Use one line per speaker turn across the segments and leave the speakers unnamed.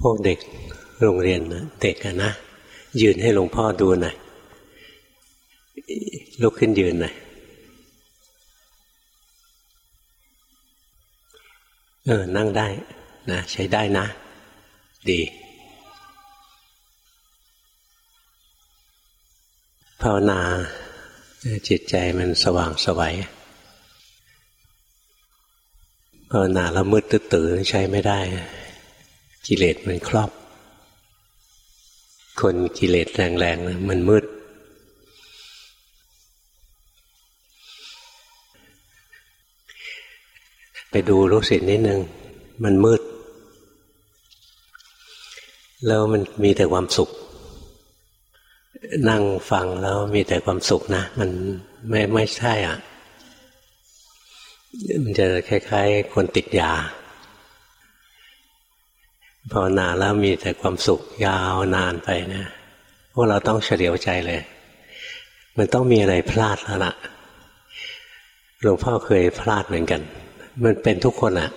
พวกเด็กโรงเรียนนะเด็กนะ ยืนให้หลวงพ่อดูหน่อยลุกขึ้นยืนหน่อยเออ นั่งได้นะ ใช้ได้นะ ดี ภาวนา จิตใจมันสว่างสวัยภาวนาแล้วมืดตื้อใช้ไม่ได้ กิเลสมันครอบ คนกิเลสแรงๆมันมืด ไปดูลูกศิษย์นิดนึง มันมืด แล้วมันมีแต่ความสุข นั่งฟังแล้วมีแต่ความสุขนะ มันไม่ไม่ใช่อะ มันจะคล้ายๆ คนติดยา ภาวนาแล้วมีแต่ความสุขยาวนานไปนะพวกเราต้องเฉลียวใจเลย มันต้องมีอะไรพลาดแล้วล่ะหลวงพ่อเคยพลาดเหมือนกัน มันเป็นทุกคนอะ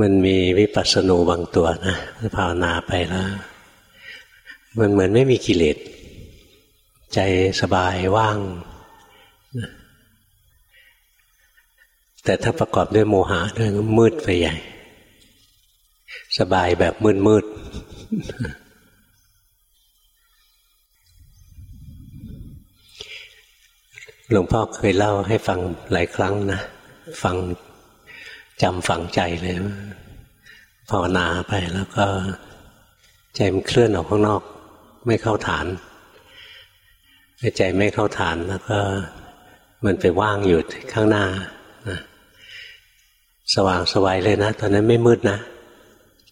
มันมีวิปัสสนูบางตัวนะภาวนาไปแล้ว มันเหมือนไม่มีกิเลสใจสบายว่าง แต่ถ้าประกอบด้วยโมหะด้วยมืดไปใหญ่ สบายแบบมืดมืดหลวงพ่อเคยเล่าให้ฟังหลายครั้งนะฟังจำฝังใจเลยภาวนาไปแล้วก็ใจมันเคลื่อนออกข้างนอก ไม่เข้าฐานใจไม่เข้าฐานแล้วก็มันไปว่างอยู่ข้างหน้านะสว่างสวัยเลยนะ ตอนนั้นไม่มืดนะ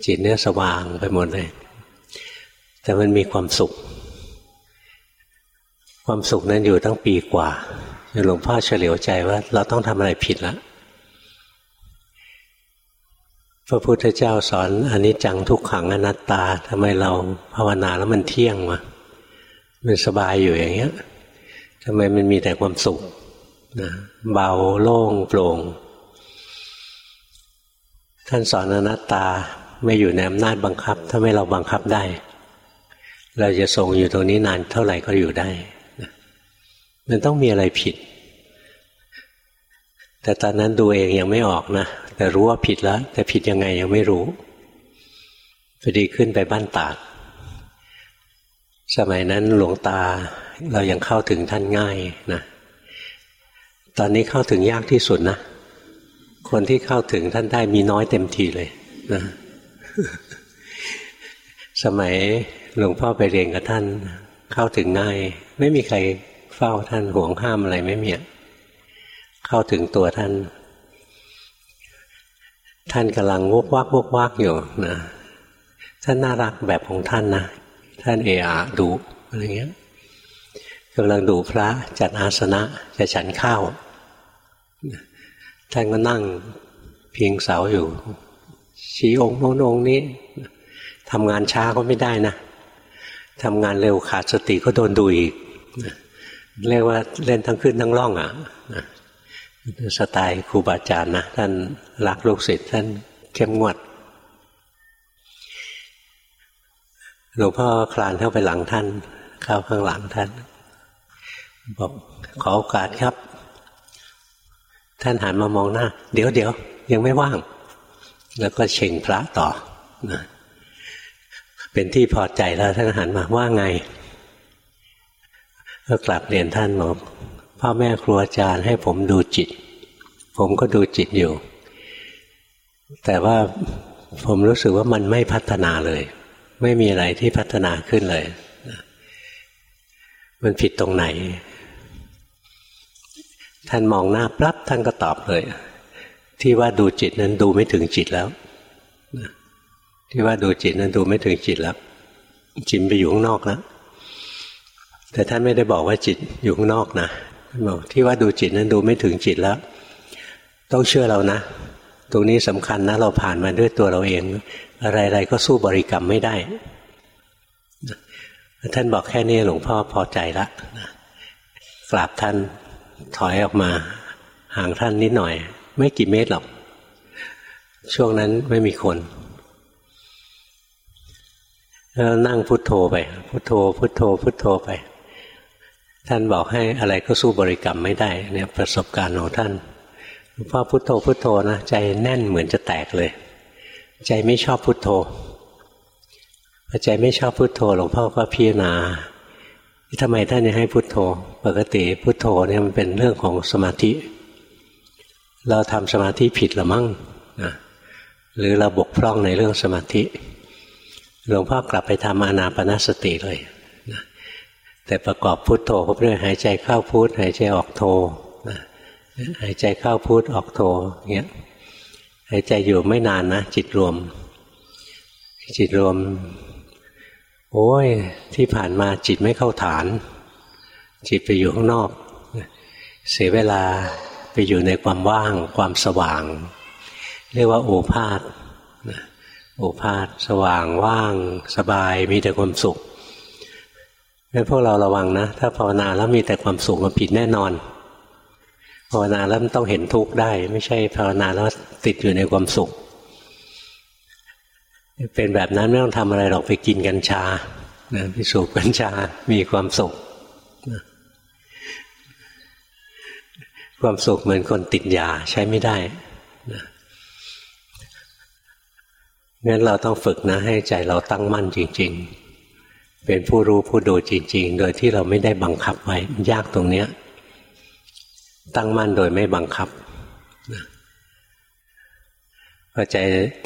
จิตเนี่ยสว่างไปหมดเลย แต่มันมีความสุข ความสุขนั้นอยู่ตั้งปีกว่าหลวงพ่อเฉลียวใจว่าเราต้องทำอะไรผิดแล้วพระพุทธเจ้าสอนอนิจจังทุกขังอนัตตาทำไมเราภาวนาแล้วมันเที่ยงวะมันสบายอยู่อย่างเงี้ยทำไมมันมีแต่ความสุขนะเบาโล่งโปร่งท่านสอนอนัตตา ไม่อยู่ในอำนาจบังคับ ถ้าไม่เราบังคับได้ เราจะทรงอยู่ตรงนี้นานเท่าไหร่ก็อยู่ได้มันต้องมีอะไรผิด แต่ตอนนั้นดูเองยังไม่ออกนะ แต่รู้ว่าผิดแล้ว แต่ผิดยังไงยังไม่รู้พอดีขึ้นไปบ้านตาดสมัยนั้นหลวงตาเรายังเข้าถึงท่านง่ายนะตอนนี้เข้าถึงยากที่สุดนะ คนที่เข้าถึงท่านได้มีน้อยเต็มทีเลยนะ สมัยหลวงพ่อไปเรียนกับท่าน เข้าถึงง่าย ไม่มีใครเฝ้าท่านห่วงห้ามอะไรไม่มีเข้าถึงตัวท่าน ท่านกำลังวกวักวกวักอยู่นะท่านน่ารักแบบของท่านนะ ท่านเอะอะดูอะไรเงี้ยกำลังดูพระจัดอาสนะจะฉันข้าวท่านก็นั่งเพียงเสาอยู่ ชี้องค์โน้นองค์นี้ทำงานช้าก็ไม่ได้นะทำงานเร็วขาดสติก็โดนดูอีกเรียกว่าเล่นทั้งขึ้นทั้งล่องอะสไตล์ครูบาอาจารย์นะท่านรักลูกศิษย์ท่านเข้มงวดหลวงพ่อคลานเข้าไปหลังท่าน เข้าข้างหลังท่าน บอกขอโอกาสครับ ท่านหันมามองหน้า เดี๋ยวเดี๋ยวยังไม่ว่าง แล้วก็เช่งพระต่อนะเป็นที่พอใจแล้วท่านหันมาว่าไง ก็กลับเรียนท่านบอกพ่อแม่ครูอาจารย์ให้ผมดูจิต ผมก็ดูจิตอยู่ แต่ว่าผมรู้สึกว่ามันไม่พัฒนาเลย ไม่มีอะไรที่พัฒนาขึ้นเลย มันผิดตรงไหน ท่านมองหน้าปั๊บท่านก็ตอบเลย ที่ว่าดูจิตนั้นดูไม่ถึงจิตแล้วที่ว่าดูจิตนั้นดูไม่ถึงจิตแล้ว จิตไปอยู่ข้างนอกแล้วแต่ท่านไม่ได้บอกว่าจิตอยู่ข้างนอกนะบอกที่ว่าดูจิตนั้นดูไม่ถึงจิตแล้ว ต้องเชื่อเรานะ ตรงนี้สำคัญนะเราผ่านมาด้วยตัวเราเอง อะไรๆก็สู้บริกรรมไม่ได้ ท่านบอกแค่นี้หลวงพ่อพอใจละกราบท่านถอยออกมาห่างท่านนิดหน่อย ไม่กี่เมตรหรอก ช่วงนั้นไม่มีคนแล้วนั่งพุทโธไป พุทโธ พุทโธ พุทโธไป ท่านบอกให้อะไรก็สู้บริกรรมไม่ได้ เนี่ยประสบการณ์ของท่านพอพุทโธพุทโธนะใจแน่นเหมือนจะแตกเลย ใจไม่ชอบพุทโธพอใจไม่ชอบพุทโธหลวงพ่อก็พิจารณาทำไมท่านยังให้พุทโธ ปกติพุทโธเนี่ยมันเป็นเรื่องของสมาธิ เราทำสมาธิผิดหรือมั่งนะหรือเราบกพร่องในเรื่องสมาธิ หลวงพ่อกลับไปทำอานาปนาสติเลยนะแต่ประกอบพุทโธก็ด้วยหายใจเข้าพุทหายใจออกโธนะหายใจเข้าพุทออกโธเงี้ยหายใจอยู่ไม่นานนะ จิตรวม จิตรวม โอ้ยที่ผ่านมาจิตไม่เข้าฐาน จิตไปอยู่ข้างนอก เสียเวลา ไปอยู่ในความว่างความสว่าง เรียกว่าโอภาษโอภาษสว่างว่างสบายมีแต่ความสุขงั้นพวกเราระวังนะ ถ้าภาวนาแล้วมีแต่ความสุขมันผิดแน่นอน ภาวนาแล้วมันต้องเห็นทุกข์ได้ ไม่ใช่ภาวนาแล้วติดอยู่ในความสุข เป็นแบบนั้นไม่ต้องทำอะไรหรอกไปกินกัญชานะไปสูบกัญชา มีความสุขนะ ความสุขเหมือนคนติดยาใช้ไม่ได้นะงั้นเราต้องฝึกนะ ให้ใจเราตั้งมั่นจริง ๆ เป็นผู้รู้ผู้ดูจริง ๆ โดยที่เราไม่ได้บังคับไว้ยากตรงเนี้ย ตั้งมั่นโดยไม่บังคับนะพอใจ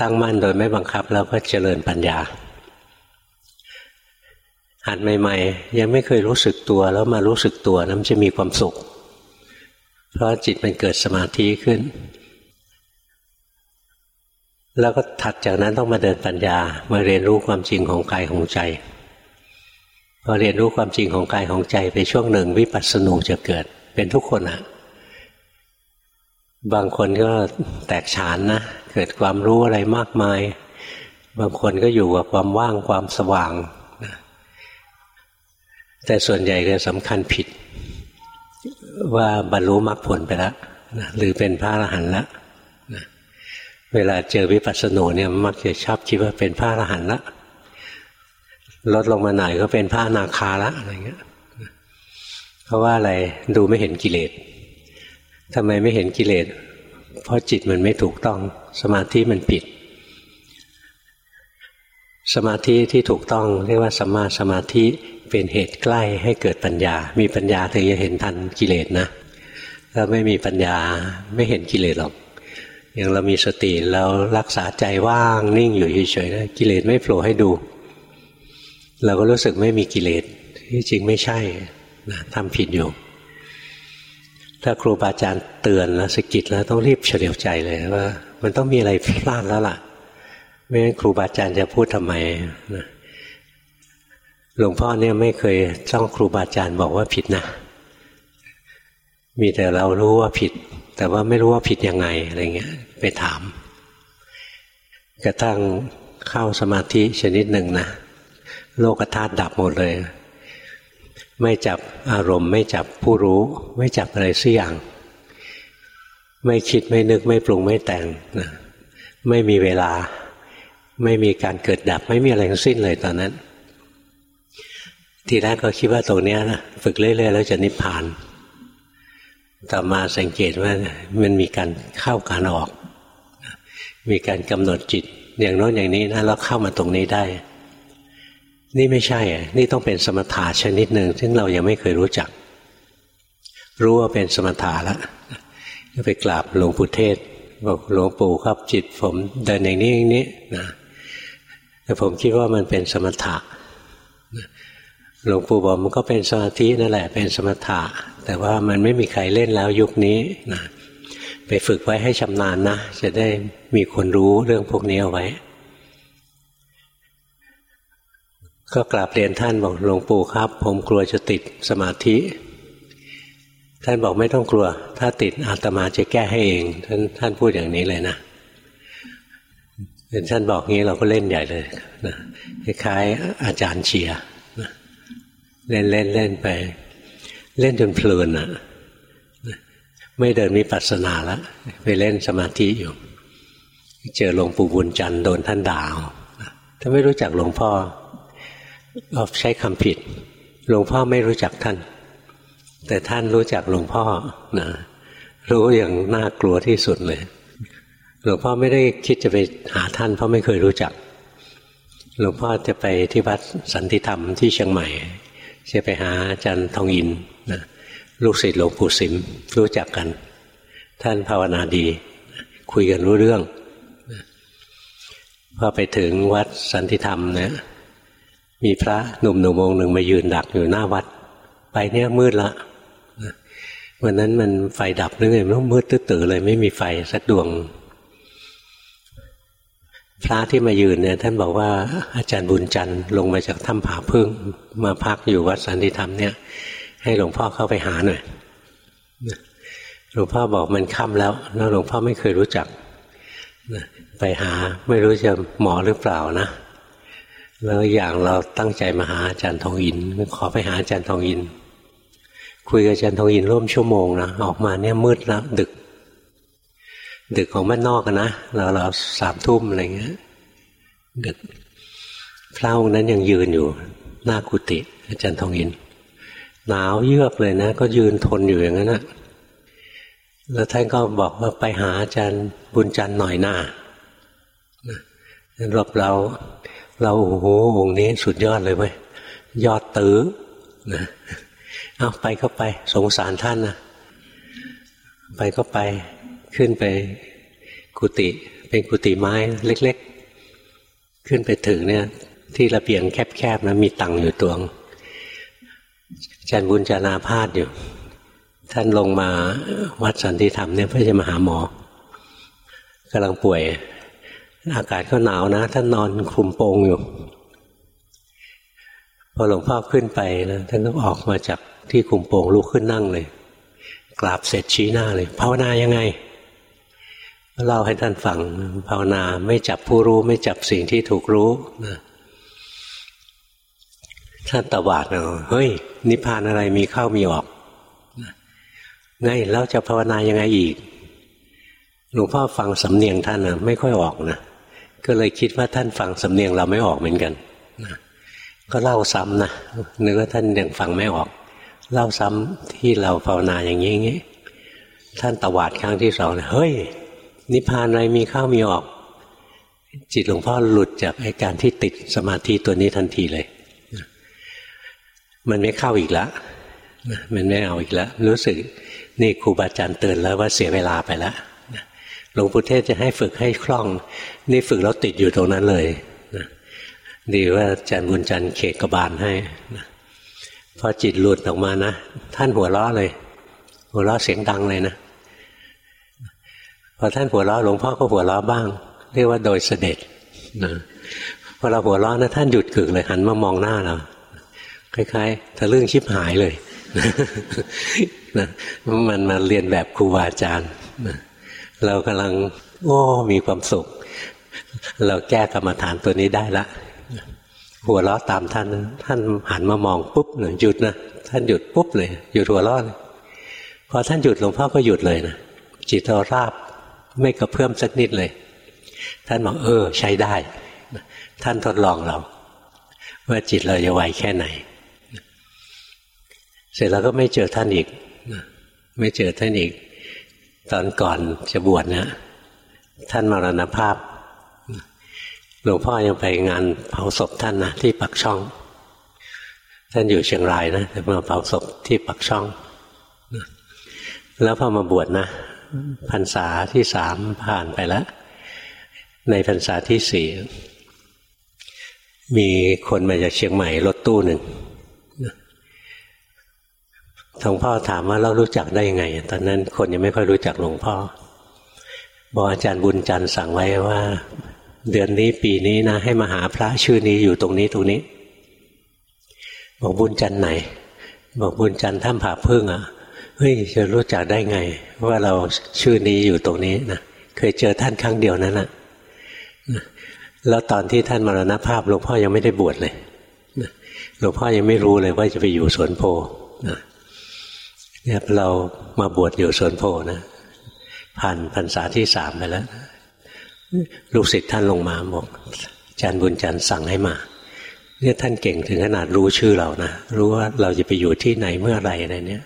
ตั้งมั่นโดยไม่บังคับเราก็เจริญปัญญา หัดใหม่ ๆ ยังไม่เคยรู้สึกตัวแล้วมารู้สึกตัวนั้นจะมีความสุข เพราะจิตมันเกิดสมาธิขึ้น แล้วก็ถัดจากนั้นต้องมาเดินปัญญา มาเรียนรู้ความจริงของกายของใจพอเรียนรู้ความจริงของกายของใจไปช่วงหนึ่งวิปัสสนูจะเกิด เป็นทุกคนอะบางคนก็แตกฉานนะเกิดความรู้อะไรมากมาย บางคนก็อยู่กับความว่างความสว่างนะแต่ส่วนใหญ่ก็สำคัญผิด ว่าบรรลุมรรคผลไปแล้วนะหรือเป็นพระอรหันต์แล้วนะเวลาเจอวิปัสสนูเนี่ยมักจะชอบคิดว่าเป็นพระอรหันต์ละลดลงมาหน่อยก็เป็นพระนาคาละอะไรเงี้ยเพราะว่าอะไรดูไม่เห็นกิเลสทำไมไม่เห็นกิเลสเพราะจิตมันไม่ถูกต้อง สมาธิมันผิด สมาธิที่ถูกต้องเรียกว่าสัมมาสมาธิ เป็นเหตุใกล้ให้เกิดปัญญา มีปัญญาถึงจะเห็นทันกิเลสนะ ถ้าไม่มีปัญญาไม่เห็นกิเลสหรอก อย่างเรามีสติเรารักษาใจว่างนิ่งอยู่เฉยๆนะกิเลสไม่โผล่ให้ดู เราก็รู้สึกไม่มีกิเลสที่จริงไม่ใช่นะทำผิดอยู่ ถ้าครูบาอาจารย์เตือนแล้วสกิดแล้วต้องรีบเฉลียวใจเลยว่า มันต้องมีอะไรพลาดแล้วล่ะ ไม่งั้นครูบาอาจารย์จะพูดทำไมนะ หลวงพ่อเนี่ยไม่เคยจ้องครูบาอาจารย์บอกว่าผิดนะมีแต่เรารู้ว่าผิด แต่ว่าไม่รู้ว่าผิดยังไงอะไรเงี้ย ไปถาม กระทั่งเข้าสมาธิชนิดหนึ่งนะโลกธาตุดับหมดเลย ไม่จับอารมณ์ ไม่จับผู้รู้ ไม่จับอะไรสักอย่าง ไม่คิดไม่นึกไม่ปรุงไม่แต่งนะไม่มีเวลา ไม่มีการเกิดดับ ไม่มีอะไรทั้งสิ้นเลยตอนนั้น ทีแรกก็คิดว่าตรงนี้นะฝึกเรื่อยๆแล้วจะนิพพาน ต่อมาสังเกตว่ามันมีการเข้าการออก มีการกำหนดจิต อย่างโน้นอย่างนี้นะแล้วเข้ามาตรงนี้ได้ นี่ไม่ใช่ นี่ต้องเป็นสมถะชนิดหนึ่งซึ่งเรายังไม่เคยรู้จัก รู้ว่าเป็นสมถะแล้วไปกราบหลวงปู่เทศ บอกหลวงปู่ครับจิตผมเดินอย่างนี้อย่างนี้นะแต่ผมคิดว่ามันเป็นสมถะ หลวงปู่บอกมันก็เป็นสมาธินั่นแหละเป็นสมถะ แต่ว่ามันไม่มีใครเล่นแล้วยุคนี้นะไปฝึกไว้ให้ชำนาญนะ จะได้มีคนรู้เรื่องพวกนี้เอาไว้ ก็กราบเรียนท่านบอกหลวงปู่ครับ ผมกลัวจะติดสมาธิ ท่านบอกไม่ต้องกลัว ถ้าติดอาตมาจะแก้ให้เอง ท่านท่านพูดอย่างนี้เลยนะเป็นท่านบอกงี้เราก็เล่นใหญ่เลยนะคล้ายอาจารย์เชียร์ เล่นเล่นเล่นไป เล่นจนเพลินอะไม่เดินมีปัสนาแล้วไปเล่นสมาธิอยู่เจอหลวงปู่บุญจันทร์โดนท่านด่าถ้าไม่รู้จักหลวงพ่อเราใช้คำผิด หลวงพ่อไม่รู้จักท่าน แต่ท่านรู้จักหลวงพ่อนะรู้อย่างน่ากลัวที่สุดเลย หลวงพ่อไม่ได้คิดจะไปหาท่าน เพราะไม่เคยรู้จัก หลวงพ่อจะไปที่วัดสันติธรรมที่เชียงใหม่ จะไปหาอาจารย์ทองอินนะลูกศิษย์หลวงปู่สิมรู้จักกัน ท่านภาวนาดี คุยกันรู้เรื่องพอไปถึงวัดสันติธรรมเนี่ยมีพระหนุ่มหนุ่มองหนึ่งมายืนดักอยู่หน้าวัด ไปเนี่ยมืดละวันนั้นมันไฟดับนึกไงมันมืดตื้อเลย ไม่มีไฟสักดวง พระที่มายืนเนี่ยท่านบอกว่าอาจารย์บุญจันทร์ลงมาจากถ้ำผาพึ่งมาพักอยู่วัดสันติธรรมเนี่ย ให้หลวงพ่อเข้าไปหาหน่อยหลวงพ่อบอกมันค่ำแล้วแล้วหลวงพ่อไม่เคยรู้จักไปหาไม่รู้จะหมอหรือเปล่านะ แล้วอย่างเราตั้งใจมาหาอาจารย์ทองอินขอไปหาอาจารย์ทองอิน คุยกับอาจารย์ทองอินร่วมชั่วโมงนะออกมาเนี่ยมืดแล้วดึก ดึกของบ้านนอกนะเราเราสามทุ่มอะไรเงี้ย ดึกพระองค์นั้นยังยืนอยู่ หน้ากุฏิอาจารย์ทองอินหนาวเยือกเลยนะ ก็ยืนทนอยู่อย่างนั้นนะแล้วท่านก็บอกว่าไปหาอาจารย์บุญจันทร์หน่อยหน้ารบเราเราโอ้โหองค์นี้สุดยอดเลยเว้ยยอดตื้อนะเอาไปก็ไปสงสารท่านนะไปก็ไป ขึ้นไปกุฏิเป็นกุฏิไม้เล็ก ๆ ขึ้นไปถึงเนี่ย ที่ระเบียงแคบๆนะมีตังอยู่ตัวงจันบุญจานาพาดอยู่ ท่านลงมาวัดสันติธรรมเนี่ยเพื่อจะมาหาหมอกำลังป่วย อากาศก็หนาวนะ ท่านนอนคลุมโปงอยู่ พอหลวงพ่อขึ้นไปนะท่านต้องออกมาจากที่คลุมโปงลุกขึ้นนั่งเลย กราบเสร็จชี้หน้าเลยภาวนายังไง เล่าให้ท่านฟังภาวนาไม่จับผู้รู้ไม่จับสิ่งที่ถูกรู้นะท่านตวาดเนาเฮ้ย นิพพานอะไรมีเข้ามีออกไงแล้วจะภาวนายังไงอีกหลวงพ่อฟังสำเนียงท่านนะไม่ค่อยออกนะก็เลยคิดว่าท่านฟังสำเนียงเราไม่ออกเหมือนกันนะก็เล่าซ้ำนะนึกว่าท่านยังฟังไม่ออก เล่าซ้ำที่เราภาวนาอย่างนี้งี้ท่านตวาดครั้งที่สองเฮ้ย นิพพานอะไรมีเข้ามีออก จิตหลวงพ่อหลุดจากไอการที่ติดสมาธิตัวนี้ทันทีเลย มันไม่เข้าอีกแล้วมันไม่เอาอีกแล้วรู้สึกนี่ครูบาอาจารย์เตือนแล้วว่าเสียเวลาไปแล้วหลวงปู่เทศจะให้ฝึกให้คล่อง นี่ฝึกแล้วติดอยู่ตรงนั้นเลยนะดีว่าอาจารย์บุญจันทร์เขกกบาลให้นะพอจิตหลุดออกมานะ ท่านหัวเราะเลย หัวเราะเสียงดังเลยนะ พอท่านหัวเราะหลวงพ่อก็หัวเราะบ้าง เรียกว่าโดยเสด็จนะพอเราหัวเราะนะท่านหยุดกึกเลยหันมามองหน้าเราคล้ายๆทะลึ่งชิบหายเลยนะมันมาเรียนแบบครูบาอาจารย์นะเรากำลังโอ้มีความสุข เราแก้กรรมฐานตัวนี้ได้ละ หัวเราะตามท่าน ท่านหันมามองปุ๊บเลยหยุดนะท่านหยุดปุ๊บเลยหยุดหัวเราะเลยพอท่านหยุดหลวงพ่อก็หยุดเลยนะจิตเราราบ ไม่กระเพื่อมสักนิดเลย ท่านบอกเออ ใช้ได้ ท่านทดลองเรา ว่าจิตเราจะไวแค่ไหน เสร็จแล้วก็ไม่เจอท่านอีก ไม่เจอท่านอีก ตอนก่อนจะบวชนะท่านมรณภาพหลวงพ่อยังไปงานเผาศพท่านนะที่ปักช่อง ท่านอยู่เชียงรายนะแต่มาเผาศพที่ปักช่อง แล้วพอมาบวชนะ พรรษาที่สามผ่านไปแล้ว ในพรรษาที่สี่มีคนมาจากเชียงใหม่รถตู้หนึ่งหลวงพ่อถามว่าเรารู้จักได้ยังไง ตอนนั้นคนยังไม่ค่อยรู้จักหลวงพ่อ บอกอาจารย์บุญจันทร์สั่งไว้ว่า เดือนนี้ปีนี้นะ ให้มาหาพระชื่อนี้อยู่ตรงนี้ตรงนี้ บอกบุญจันทร์ไหน บอกบุญจันทร์ท่ามผาพึ่งอะ เฮ้ยจะรู้จักได้ไง ว่าเราชื่อนี้อยู่ตรงนี้นะเคยเจอท่านครั้งเดียวนั้นนะแล้วตอนที่ท่านมรณภาพหลวงพ่อยังไม่ได้บวชเลยหลวงพ่อยังไม่รู้เลยว่าจะไปอยู่สวนโพนะเนี่ยเรามาบวชอยู่สวนโพนะผ่านพรรษาที่สามไปแล้ว ลูกศิษย์ท่านลงมาบอกอาจารย์บุญจันทร์สั่งให้มาเนี่ยท่านเก่งถึงขนาดรู้ชื่อเรานะรู้ว่าเราจะไปอยู่ที่ไหนเมื่อไรอะไรเนี่ย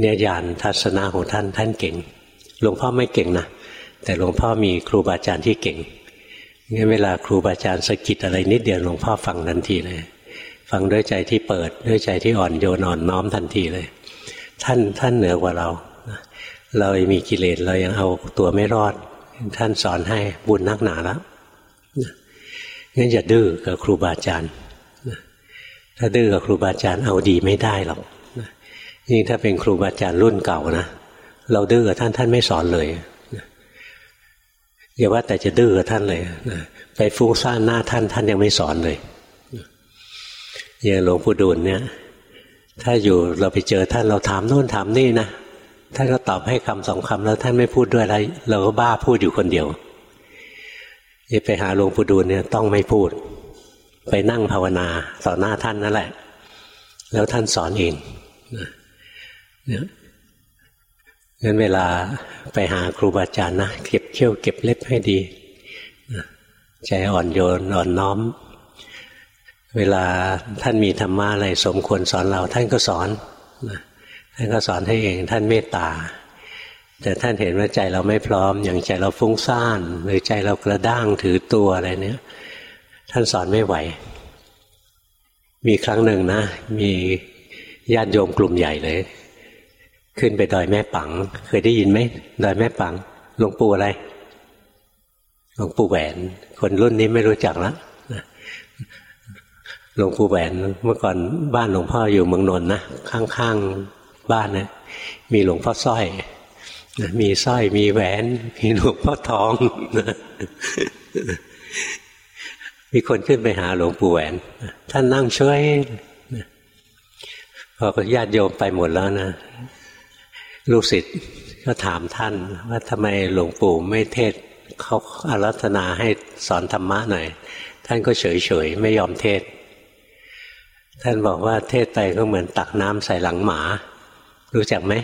เนี่ยญาณทัศนะของท่านท่านเก่ง หลวงพ่อไม่เก่งนะแต่หลวงพ่อมีครูบาอาจารย์ที่เก่งงั้นเวลาครูบาอาจารย์สะกิดอะไรนิดเดียวหลวงพ่อฟังทันทีเลย ฟังด้วยใจที่เปิดด้วยใจที่อ่อนโยนอ่อนน้อมทันทีเลย ท่านท่านเหนือกว่าเรา เรามีกิเลสเรายังเอาตัวไม่รอด ท่านสอนให้บุญนักหนาแล้วงั้นอย่าดื้อกับครูบาอาจารย์ถ้าดื้อกับครูบาอาจารย์เอาดีไม่ได้หรอก ยิ่งถ้าเป็นครูบาอาจารย์รุ่นเก่านะเราดื้อกับท่านท่านไม่สอนเลยอย่าว่าแต่จะดื้อกับท่านเลยไปฟุ้งซ่านหน้าท่านท่านยังไม่สอนเลยอย่างหลวงปู่ดูลเนี่ย ถ้าอยู่เราไปเจอท่านเราถามโน่นถามนี่นะท่านก็ตอบให้คำสองคำแล้วท่านไม่พูดด้วยอะไรเราก็บ้าพูดอยู่คนเดียวจะไปหาหลวงปู่ดูลเนี่ยต้องไม่พูด ไปนั่งภาวนาต่อหน้าท่านนั่นแหละ แล้วท่านสอนเอง เนี่ยงั้นเวลาไปหาครูบาอาจารย์นะเก็บเขี้ยวเก็บเล็บให้ดีใจอ่อนโยนอ่อนน้อม เวลาท่านมีธรรมะอะไรสมควรสอนเรา ท่านก็สอนท่านก็สอนให้เอง ท่านเมตตา แต่ท่านเห็นว่าใจเราไม่พร้อม อย่างใจเราฟุ้งซ่าน หรือใจเรากระด้างถือตัวอะไรเนี้ยท่านสอนไม่ไหว มีครั้งหนึ่งนะ มีญาติโยมกลุ่มใหญ่เลย ขึ้นไปดอยแม่ปัง เคยได้ยินไหมดอยแม่ปังหลวงปู่อะไรหลวงปู่แหวน คนรุ่นนี้ไม่รู้จักแล้วหลวงปู่แหวนเมื่อก่อนบ้านหลวงพ่ออยู่เมืองนนท์นะข้างๆบ้านนะมีหลวงพ่อสร้อยมีสร้อยมีแหวน มีหลวงพ่อทอง มีคนขึ้นไปหาหลวงปู่แหวน ท่านนั่งช่วยพอญาติโยมไปหมดแล้วนะ ลูกศิษย์ก็ถามท่านว่าทำไมหลวงปู่ไม่เทศเขาอารัธนาให้สอนธรรมะหน่อย ท่านก็เฉยเฉยไม่ยอมเทศ ท่านบอกว่าเทศไปก็เหมือนตักน้ำใส่หลังหมา รู้จักไหม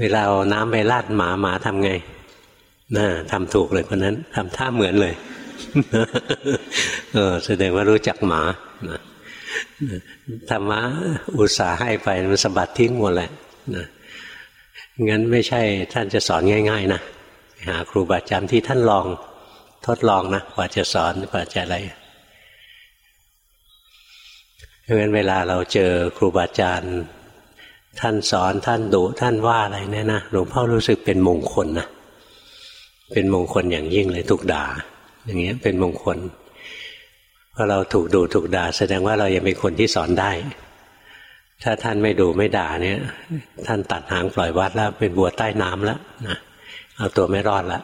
เวลาเอาน้ำไปลาดหมาหมาทำไงน่าทำถูกเลยคนนั้นทำท่าเหมือนเลย เออแสดงว่ารู้จักหมาธรรมะอุตสาห์ให้ไปมันสะบัดทิ้งหมดแหละนะ งั้นไม่ใช่ท่านจะสอนง่าย ๆ นะหาครูบาอาจารย์ที่ท่านลองทดลองนะกว่าจะสอนกว่าจะอะไรเพราะงั้นเวลาเราเจอครูบาอาจารย์ ท่านสอนท่านดุท่านว่าอะไรเนี่ยนะหลวงพ่อรู้สึกเป็นมงคลนะเป็นมงคลอย่างยิ่งเลยถูกด่า อย่างเงี้ยเป็นมงคลพอเราถูกดูถูกด่า แสดงว่าเรายังเป็นคนที่สอนได้ ถ้าท่านไม่ดูไม่ด่าเนี่ย ท่านตัดหางปล่อยวัดแล้ว เป็นบัวใต้น้ำแล้วนะเอาตัวไม่รอดล้ว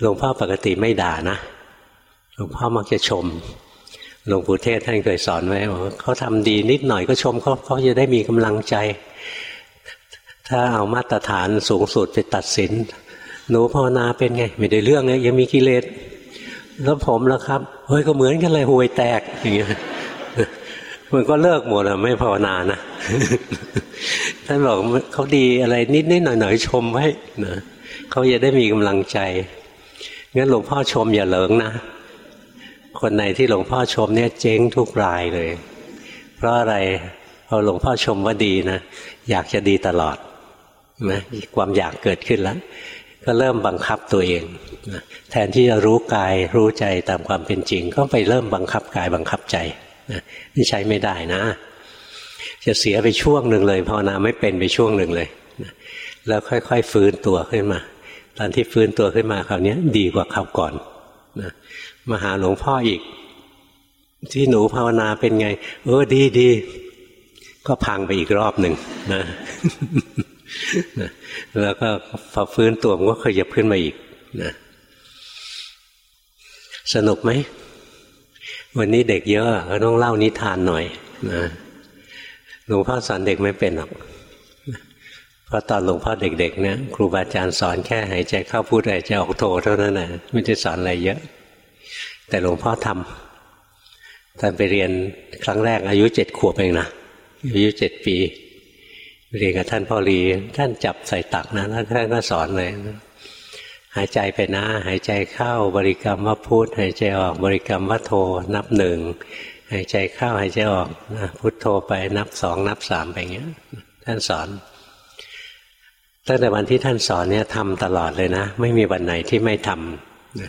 หลวงพ่อปกติไม่ด่านะหลวงพ่อมักจะชมหลวงปู่เทศท่านเคยสอนไว้ว่าเขาทำดีนิดหน่อยก็ชมเขาเขาจะได้มีกำลังใจ ถ้าเอามาตรฐานสูงสุดไปตัดสิน หนูภาวนาเป็นไง ไม่ได้เรื่องเลยยังมีกิเลสแล้วผมแล่ะครับเฮ้ยก็เหมือนกันเลยห่วยแตกอย่างเงี้ย มันก็เลิกหมดอะไม่ภาวนานะท่านบอกเขาดีอะไรนิดนิดหน่อยหน่อยชมไว้นะเขาจะได้มีกำลังใจงั้นหลวงพ่อชมอย่าเหลิงนะคนไหนที่หลวงพ่อชมเนี่ยเจ๊งทุกรายเลย เพราะอะไรพอหลวงพ่อชมว่าดีนะอยากจะดีตลอดนะความอยากเกิดขึ้นแล้ว ก็เริ่มบังคับตัวเองแทนที่จะรู้กายรู้ใจตามความเป็นจริง ก็ไปเริ่มบังคับกายบังคับใจ นี่ใช้ไม่ได้นะ จะเสียไปช่วงหนึ่งเลยภาวนาไม่เป็นไปช่วงหนึ่งเลยแล้วค่อย ๆ ฟื้นตัวขึ้นมา ตอนที่ฟื้นตัวขึ้นมาคราวนี้ดีกว่าคราวก่อนนะมาหาหลวงพ่ออีก ที่หนูภาวนาเป็นไง เออดีดีก็พังไปอีกรอบหนึ่งนะแล้วก็พอฟื้นตัวมันก็ขยับขึ้นมาอีกนะสนุกไหม วันนี้เด็กเยอะก็ต้องเล่านิทานหน่อยนะหลวงพ่อสอนเด็กไม่เป็นหรอกเพราะตอนหลวงพ่อเด็กๆเนี่ยครูบาอาจารย์สอนแค่หายใจเข้าพูดหายใจออกโทเท่านั้นแหละไม่ได้สอนอะไรเยอะ แต่หลวงพ่อทำตอนไปเรียนครั้งแรกอายุเจ็ดขวบเองนะอายุเจ็ดปี เรียนกับท่านพ่อรีท่านจับใส่ตักนะแล้วท่านก็สอนเลย หายใจไปนะ หายใจเข้าบริกรรมว่าพุทหายใจออกบริกรรมว่าโทนับหนึ่งหายใจเข้าหายใจออกพุทโธไปนับสองนับสามไปเงี้ย ท่านสอนตั้งแต่วันที่ท่านสอนเนี่ยทำตลอดเลยนะ ไม่มีวันไหนที่ไม่ท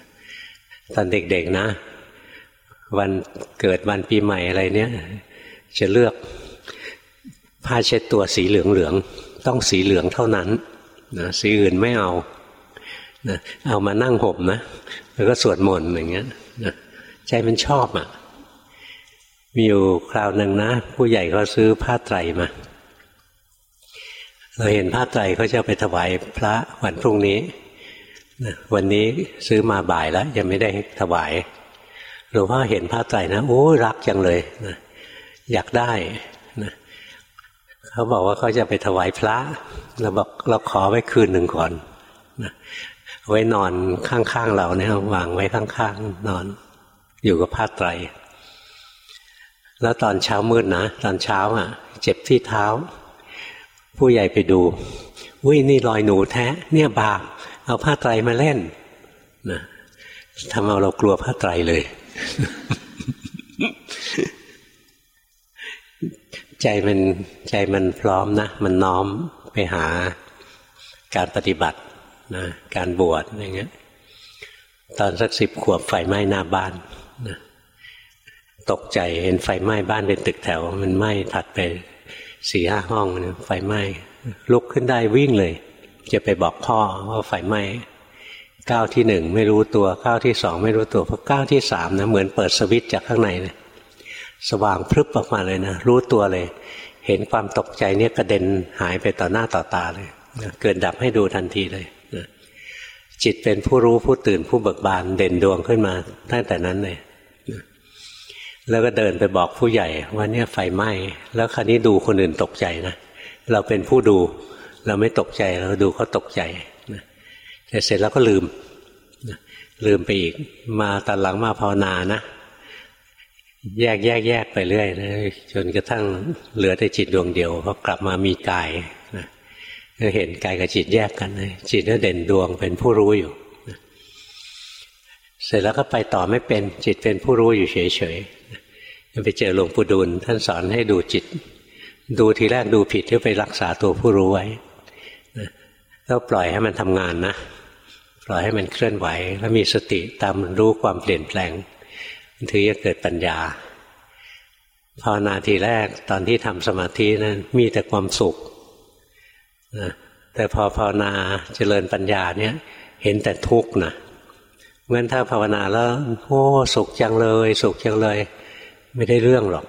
ำตอนเด็กๆนะ วันเกิดวันปีใหม่อะไรเนี่ย จะเลือกผ้าเช็ดตัวสีเหลืองๆต้องสีเหลืองเท่านั้นนะสีอื่นไม่เอา นะเอามานั่งห่มนะแล้วก็สวดมนต์อย่างเงี้ยนะใจมันชอบอะ่ะ มีอยู่คราวหนึ่งนะ ผู้ใหญ่เขาซื้อผ้าไตรมา เราเห็นผ้าไตรเขาจะไปถวายพระวันพรุ่งนี้นะวันนี้ซื้อมาบ่ายแล้ว ยังไม่ได้ถวายหลวงพ่อเห็นผ้าไตรนะโอ้รักจังเลยนะอยากได้นะเขาบอกว่าเขาจะไปถวายพระเราบอกเราขอไว้คืนหนึ่งก่อนนะ ไว้นอนข้างๆเราเนี่ยวางไว้ข้างๆนอน อยู่กับผ้าไตร แล้วตอนเช้ามืดนะตอนเช้าอะ เจ็บที่เท้า ผู้ใหญ่ไปดูอุ้ยนี่รอยหนูแท้ เนี่ยบาปเอาผ้าไตรมาเล่นนะทำเอาเรากลัวผ้าไตรเลย ใจมันใจมันพร้อมนะ มันน้อมไปหาการปฏิบัติ นะการบวชอะไรเงี้ยตอนสักสิบขวบไฟไหม้หน้าบ้านนะตกใจเห็นไฟไหม้บ้านเป็นตึกแถว มันไหม้ถัดไปสี่ห้าห้องนะไฟไหม้ลุกขึ้นได้วิ่งเลย จะไปบอกพ่อว่าไฟไหม้ก้าวที่หนึ่งไม่รู้ตัวก้าวที่สองไม่รู้ตัวพอก้าวที่สามนะเหมือนเปิดสวิตช์จากข้างในเลยสว่างพรึบออกมาเลยนะรู้ตัวเลย เห็นความตกใจเนี่ยกระเด็นหายไปต่อหน้าต่อตาเลยเกิดดับให้ดูทันทีเลย จิตเป็นผู้รู้ผู้ตื่นผู้เบิกบานเด่นดวงขึ้นมา ตั้งแต่นั้นเลยแล้วก็เดินไปบอกผู้ใหญ่ว่าเนี่ยไฟไหม้แล้วคราวนี้ดูคนอื่นตกใจนะเราเป็นผู้ดู เราไม่ตกใจเราดูเขาตกใจแต่เสร็จแล้วก็ลืมลืมไปอีก มาตอนหลังมาภาวนานะแยกแยกแยกไปเรื่อยนะจนกระทั่งเหลือแต่จิตดวงเดียวพอกลับมามีกาย นะเห็นกายกับจิตแยกกันเลยจิตก็เด่นดวงเป็นผู้รู้อยู่ เสร็จแล้วก็ไปต่อไม่เป็นจิตเป็นผู้รู้อยู่เฉยๆไปเจอหลวงปู่ดูลท่านสอนให้ดูจิต ดูทีแรกดูผิดก็ไปรักษาตัวผู้รู้ไว้แล้วปล่อยให้มันทำงานนะปล่อยให้มันเคลื่อนไหว แล้วมีสติตามรู้ความเปลี่ยนแปลงถึงจะเกิดปัญญาภาวนาทีแรกตอนที่ทำสมาธินั้นมีแต่ความสุข นะแต่พอภาวนาเจริญปัญญาเนี่ย เห็นแต่ทุกข์นะเมื่อถ้าภาวนาแล้วโอ้สุขจังเลย สุขจังเลย ไม่ได้เรื่องหรอก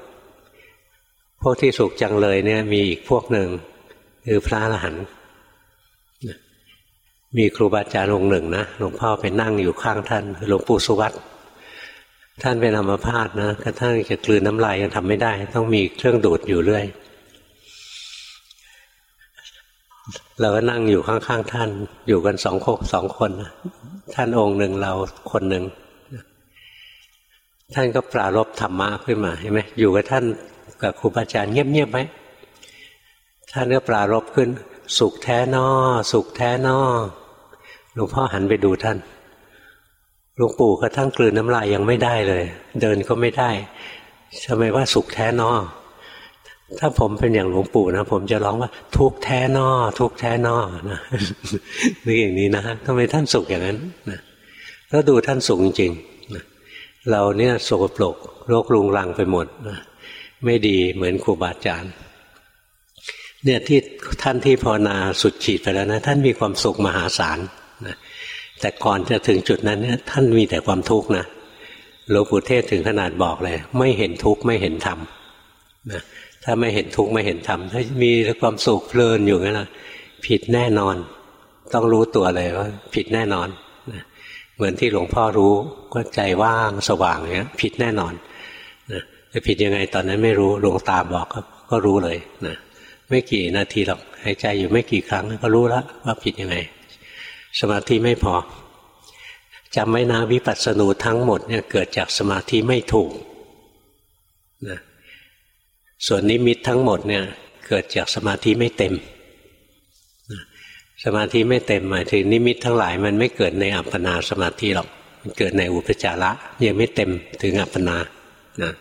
พวกที่สุขจังเลยเนี่ย มีอีกพวกหนึ่งคือพระอรหันต์มีครูบาอาจารย์องค์หนึ่งนะหลวงพ่อไปนั่งอยู่ข้างท่านหลวงปู่สุวัตท่านเป็นอัมพาตนะกระทั่งจะกลืนน้ำลายยังทำไม่ได้ ต้องมีเครื่องดูดอยู่เรื่อย เราก็นั่งอยู่ข้างๆท่าน อยู่กันสองคนสองคนท่านองค์หนึ่งเราคนหนึ่งท่านก็ปรารบธรรมะขึ้นมาเห็นไหมอยู่กับท่านกับครูบาอาจารย์เงียบๆไหมท่านก็ปรารบขึ้น สุขแท้นอสุขแท้นอหลวงพ่อหันไปดูท่านหลวงปู่กระทั่งกลืนน้ำลายยังไม่ได้เลย เดินก็ไม่ได้ทำไมว่าสุขแท้นอ ถ้าผมเป็นอย่างหลวงปู่นะผมจะร้องว่าทุกแท้นอทุกแท้นอนะนี่อย่างนี้นะทำไมท่านสุขอย่างนั้นนะแล้วดูท่านสุขจริงๆนะเราเนี่ยโสกปรกโรครุงรังไปหมดนะไม่ดีเหมือนครูบาอาจารย์เนี่ยที่ท่านที่ภาวนาสุดขีดไปแล้วนะท่านมีความสุขมหาศาลนะแต่ก่อนจะถึงจุดนั้นเนี่ยท่านมีแต่ความทุกข์นะหลวงปู่เทศถึงขนาดบอกเลย ไม่เห็นทุกข์ไม่เห็นธรรมนะ ถ้าไม่เห็นทุกข์ไม่เห็นธรรมถ้ามีความสุขเพลินอยู่งั้นนะผิดแน่นอน ต้องรู้ตัวเลยว่า ผิดแน่นอนนะเหมือนที่หลวงพ่อรู้ก็ใจว่างสว่างเนี้ย ผิดแน่นอนนะจะผิดยังไงตอนนั้นไม่รู้หลวงตาบอกก็ก็รู้เลยนะไม่กี่นาทีหรอกหายใจอยู่ไม่กี่ครั้งก็รู้แล้วว่าผิดยังไง สมาธิไม่พอจำไว้นะวิปัสสนูทั้งหมดเนี่ยเกิดจากสมาธิไม่ถูกนะ ส่วนนิมิตทั้งหมดเนี่ยเกิดจากสมาธิไม่เต็ม สมาธิไม่เต็มหมายถึงนิมิตทั้งหลายมันไม่เกิดในอัปปนาสมาธิหรอกมันเกิดในอุปจาระยังไม่เต็มถึงอัปปนานะ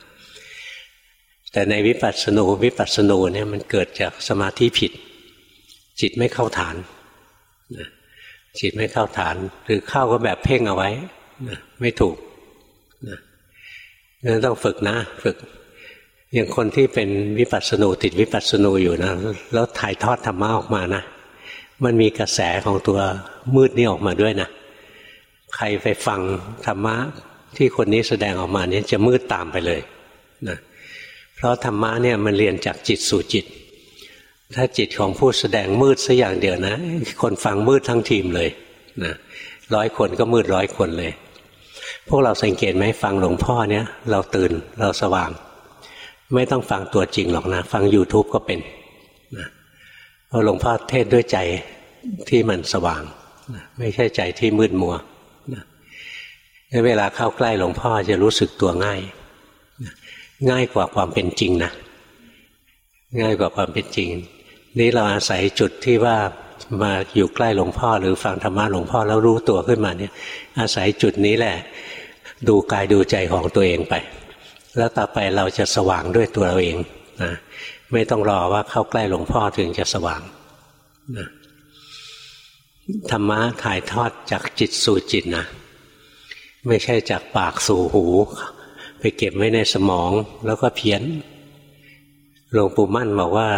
แต่ในวิปัสสนูวิปัสสนูเนี่ยมันเกิดจากสมาธิผิด จิตไม่เข้าฐานนะจิตไม่เข้าฐาน หรือเข้าก็แบบเพ่งเอาไว้นะไม่ถูกนะนั้นต้องฝึกนะ ฝึก อย่างคนที่เป็นวิปัสสนูติดวิปัสสนูอยู่นะแล้วถ่ายทอดธรรมะออกมานะมันมีกระแสของตัวมืดนี่ออกมาด้วยนะใครไปฟังธรรมะที่คนนี้แสดงออกมาเนี่ยจะมืดตามไปเลยนะเพราะธรรมะเนี่ยมันเรียนจากจิตสู่จิต ถ้าจิตของผู้แสดงมืดสัอย่างเดียวนะ คนฟังมืดทั้งทีมเลยนะร้อยคนก็มืดร้อยคนเลย พวกเราสังเกตไหมฟังหลวงพ่อเนี่ย เราตื่นเราสว่าง ไม่ต้องฟังตัวจริงหรอกนะ ฟัง YouTube ก็เป็นนะเพราะหลวงพ่อเทศด้วยใจที่มันสว่างนะไม่ใช่ใจที่มืดมัวนะเวลาเข้าใกล้หลวงพ่อจะรู้สึกตัวง่ายง่ายกว่าความเป็นจริงนะ ง่ายกว่าความเป็นจริง นี่เราอาศัยจุดที่ว่ามาอยู่ใกล้หลวงพ่อ หรือฟังธรรมะหลวงพ่อแล้วรู้ตัวขึ้นมาเนี่ย อาศัยจุดนี้แหละ ดูกายดูใจของตัวเองไป แล้วต่อไปเราจะสว่างด้วยตัวเราเองนะไม่ต้องรอว่าเข้าใกล้หลวงพ่อถึงจะสว่างนะธรรมะถ่ายทอดจากจิตสู่จิตนะไม่ใช่จากปากสู่หู ไปเก็บไว้ในสมองแล้วก็เพี้ยนหลวงปู่มั่นบอกว่า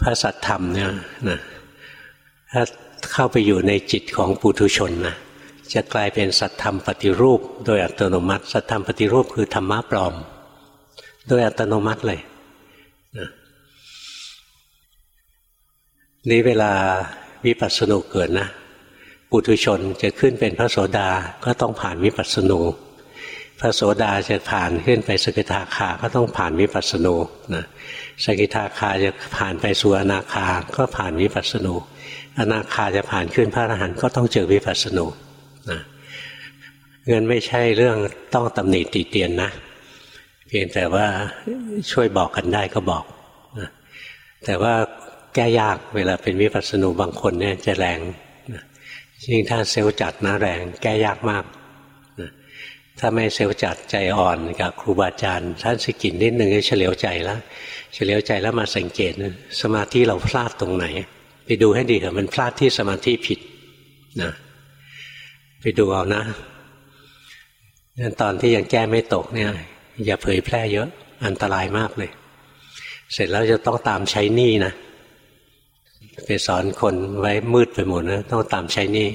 พระสัตธรรมเนี่ยนะถ้าเข้าไปอยู่ในจิตของปุถุชนนะ จะกลายเป็นสัตธรรมปฏิรูป โดยอัตโนมัติ สัตธรรมปฏิรูปคือธรรมะปลอม โดยอัตโนมัติเลยนี่เวลาวิปัสสนุเกิดนะปุถุชนจะขึ้นเป็นพระโสดาก็ต้องผ่านวิปัสสนูพระโสดาจะผ่านขึ้นไปสกิทาคาก็ต้องผ่านวิปัสสนูนะสกิทาคาจะผ่านไปสู่อนาคาก็ผ่านวิปัสสนูอนาคาจะผ่านขึ้นพระอรหันต์ก็ต้องเจอวิปัสสนู นะเงินไม่ใช่เรื่องต้องตำหนิติเตียนนะ เพียงแต่ว่าช่วยบอกกันได้ก็บอกนะแต่ว่าแก้ยากเวลาเป็นวิปัสสนูบางคนเนี่ยจะแรงนะยิ่งถ้าเซลล์จัดนะแรง แก้ยากมากถ้าไม่เซลล์จัดใจอ่อนกับครูบาอาจารย์ท่านสกินนิดหนึ่งก็เฉลียวใจแล้วเฉลียวใจแล้วมาสังเกตนะสมาธิเราพลาดตรงไหน ไปดูให้ดีเถอะมันพลาดที่สมาธิผิดนะ ไปดูเอานะตอนที่ยังแก้ไม่ตกเนี่ย อย่าเผยแพร่เยอะ อันตรายมากเลย เสร็จแล้วจะต้องตามใช้หนี้นะไปสอนคนไว้มืดไปหมดนะต้องตามใช้หนี้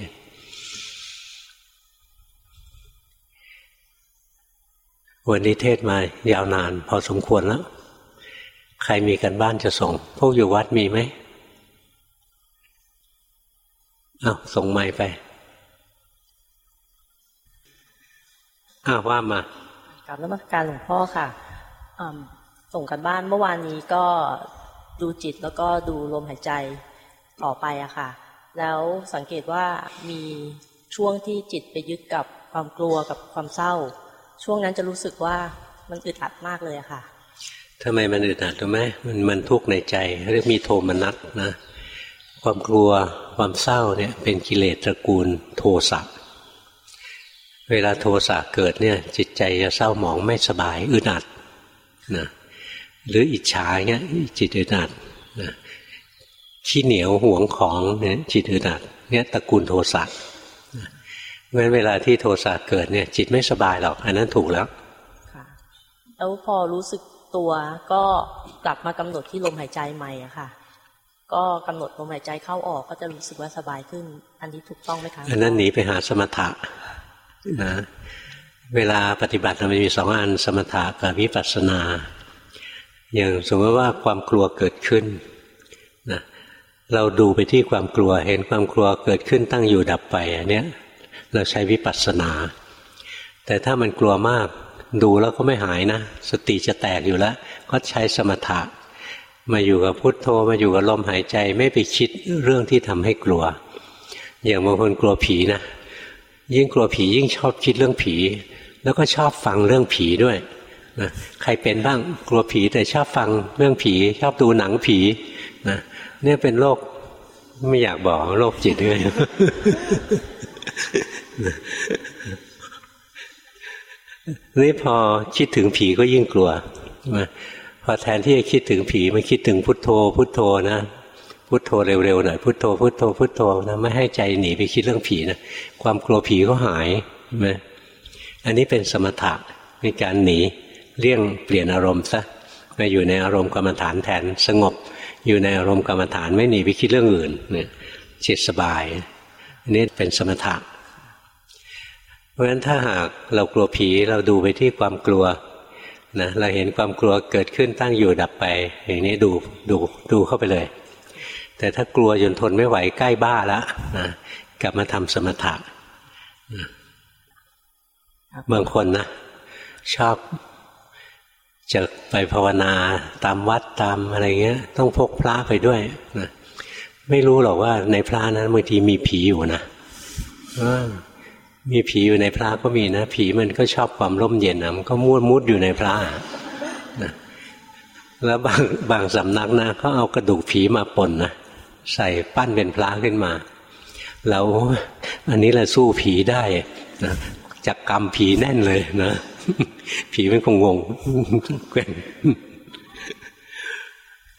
วันนี้เทศมายาวนาน พอสมควรแล้ว ใครมีกันบ้านจะส่ง พวกอยู่วัดมีไหมอ้าวส่งไม้ไป อ้าวว่ามา
กับนมัสการหลวงพ่อค่ะส่งกันบ้านเมื่อวานนี้ก็ดูจิตแล้วก็ดูลมหายใจต่อไปอะค่ะ แล้วสังเกตว่ามีช่วงที่จิตไปยึดกับความกลัวกับความเศร้า ช่วงนั้นจะรู้สึกว่ามันอึดอัดมากเลยอะค่ะ
ทำไมมันอึดอัดรู้ไหมมันมันทุกข์ในใจเรียกมีโทมนัสนะ ความกลัวความเศร้าเนี่ยเป็นกิเลสตระกูลโทสะเวลาโทสะเกิดเนี่ย จิตใจจะเศร้าหมองไม่สบายอึดอัดนะหรืออิจฉาเงี้ยจิตอึดอัดนะขี้เหนียวห่วงของเนี่ยจิตอึดอัดเนี่ยตระกูลโทสะเพราะเวลาที่โทสะเกิดเนี่ย จิตไม่สบายหรอก อันนั้นถูกแล้ว
ค่ะแล้วพอรู้สึกตัวก็กลับมากำหนดที่ลมหายใจใหม่อะค่ะ ก็กำหนดลมหายใจเข้าออกก็จะรู้สึกว่าสบายขึ้น อันนี้ถูกต้องไหมคะ
อันนั้นหนีไปหาสมถะ นะเวลาปฏิบัติมันมีสองอันสมถะกับวิปัสสนา อย่างสมมติว่าความกลัวเกิดขึ้นนะเราดูไปที่ความกลัวเห็นความกลัวเกิดขึ้นตั้งอยู่ดับไปอันเนี้ยเราใช้วิปัสสนา แต่ถ้ามันกลัวมากดูแล้วก็ไม่หายนะ สติจะแตกอยู่แล้ว ก็ใช้สมถะ มาอยู่กับพุทโธมาอยู่กับลมหายใจไม่ไปคิดเรื่องที่ทำให้กลัว อย่างบางคนกลัวผีนะ ยิ่งกลัวผียิ่งชอบคิดเรื่องผี แล้วก็ชอบฟังเรื่องผีด้วยนะใครเป็นบ้างกลัวผีแต่ชอบฟังเรื่องผี ชอบดูหนังผีนะเนี่ยเป็นโรคไม่อยากบอกโรคจิตด้วยนี่พอคิดถึงผีก็ยิ่งกลัวพอแทนที่จะคิดถึงผีมาคิดถึงพุทโธ พุทโธนะ พุทโธเร็วๆหน่อยพุทโธพุทโธพุทโธนะไม่ให้ใจหนีไปคิดเรื่องผีนะความกลัวผีก็หายใช่ไหมอันนี้เป็นสมถะเป็นการหนีเลี่ยงเปลี่ยนอารมณ์ซะมาอยู่ในอารมณ์กรรมฐานแทนสงบ อยู่ในอารมณ์กรรมฐานไม่หนีไปคิดเรื่องอื่นเนี่ยจิตสบายอันนี้เป็นสมถะเพราะฉะนั้นถ้าหากเรากลัวผีเราดูไปที่ความกลัวนะเราเห็นความกลัวเกิดขึ้นตั้งอยู่ดับไป อย่างนี้ดูดูดูเข้าไปเลย แต่ถ้ากลัวจนทนไม่ไหวใกล้บ้าแล้วนะกลับมาทำสมถะบางคนนะชอบจะไปภาวนาตามวัดตามอะไรเงี้ย ต้องพกพระไปด้วยนะไม่รู้หรอกว่าในพระนั้นบางทีมีผีอยู่นะมีผีอยู่ในพระก็มีนะ ผีมันก็ชอบความร่มเย็นนะมันก็มุดมุดอยู่ในพระนะแล้วบางบางสำนักนะเขาเอากระดูกผีมาปนนะ ใส่ปั้นเป็นพระขึ้นมาแล้วอันนี้แหละสู้ผีได้นะจักกรรมผีแน่นเลยนะผีมันคงงงเกวน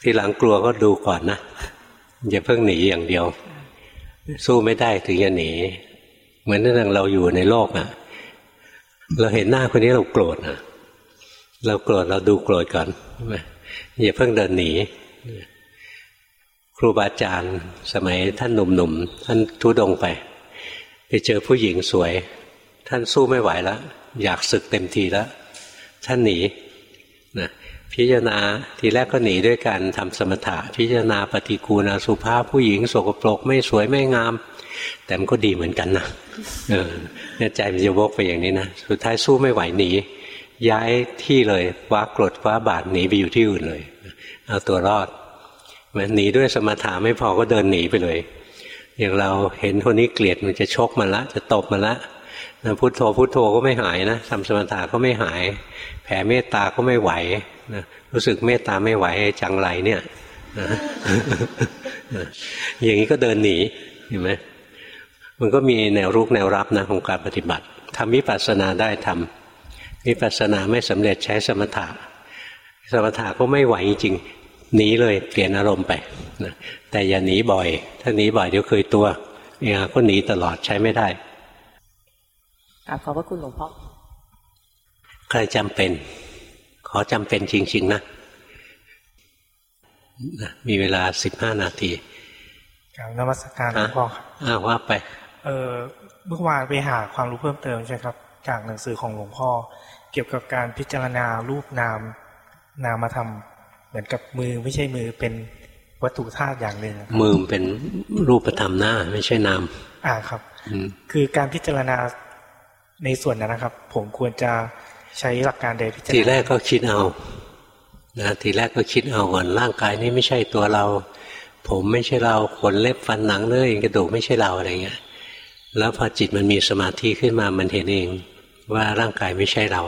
ทีหลังกลัวก็ดูก่อนนะอย่าเพิ่งหนีอย่างเดียว สู้ไม่ได้ถึงจะหนี เหมือนนั่นเราอยู่ในโลกอะเราเห็นหน้าคนนี้เราโกรธนะเราโกรธเราดูโกรธก่อนอย่าเพิ่งเดินหนี ครูบาอาจารย์สมัยท่านหนุ่มๆท่านทุดงไป ไปเจอผู้หญิงสวย ท่านสู้ไม่ไหวแล้วอยากศึกเต็มทีแล้วท่านหนีนะพิจารณาทีแรกก็หนีด้วยการทำสมถะ พิจารณาปฏิกูณาสุภาพผู้หญิงสกปรกไม่สวยไม่งาม แต่มันก็ดีเหมือนกันนะเออเนี่ยใจมันจะวกไปอย่างนี้นะสุดท้ายสู้ไม่ไหวหนีย้ายที่เลยคว้ากรดคว้าบาดหนีไปอยู่ที่อื่นเลย เอาตัวรอด มันหนีด้วยสมถะไม่พอก็เดินหนีไปเลย อย่างเราเห็นคนนี้เกลียดมันจะชกมันละ จะตบมันละนะพุโทโธพุโทโธก็ไม่หายนะทำสมถะก็ไม่หาย แผ่เมตตาก็ไม่ไหวนะรู้สึกเมตตาไม่ไหวจังไรเนี่ยนะอย่างนี้ก็เดินหนีเห็นไหมมันก็มีแนวรุกแนวรับนะของการปฏิบัติทำวิปัสสนาได้ทำวิปัสสนาไม่สำเร็จใช้สมถะสมถะก็ไม่ไหวจริง หนีเลยเปลี่ยนอารมณ์ไปนะแต่อย่าหนีบ่อย ถ้าหนีบ่อยเดี๋ยวเคยตัวเองก็หนีตลอดใช้ไม่ได้
ขอบพระคุณหลวงพ่อ
ใครจำเป็น ขอจำเป็นจริง ๆ นะนะมีเวลาสิบห้านาที
กล่าวนมัสการหลวงพ่อครับ
อ้าวว่าไป
เออเมื่อวานไปหาความรู้เพิ่มเติมใช่ครับจากหนังสือของหลวงพ่อ เกี่ยวกับการพิจารณารูปนามนามธรรม เหมือนกับมือไม่ใช่มือเป็นวัตถุธาตุอย่างหนึ่ง
มือเป็นรูปธรรมหน้า ไม่ใช่นาม
อ่าครับคือการพิจารณาในส่วนนั้นนะครับ ผมควรจะใช้หลักการใดพิจารณา
ทีแรกก็คิดเอานะทีแรกก็คิดเอาก่อนร่างกายนี้ไม่ใช่ตัวเรา ผมไม่ใช่เราขนเล็บฟันหนังเนื้อเองกระดูกไม่ใช่เราอะไรเงี้ยแล้วพอจิตมันมีสมาธิขึ้นมามันเห็นเองว่าร่างกายไม่ใช่เรา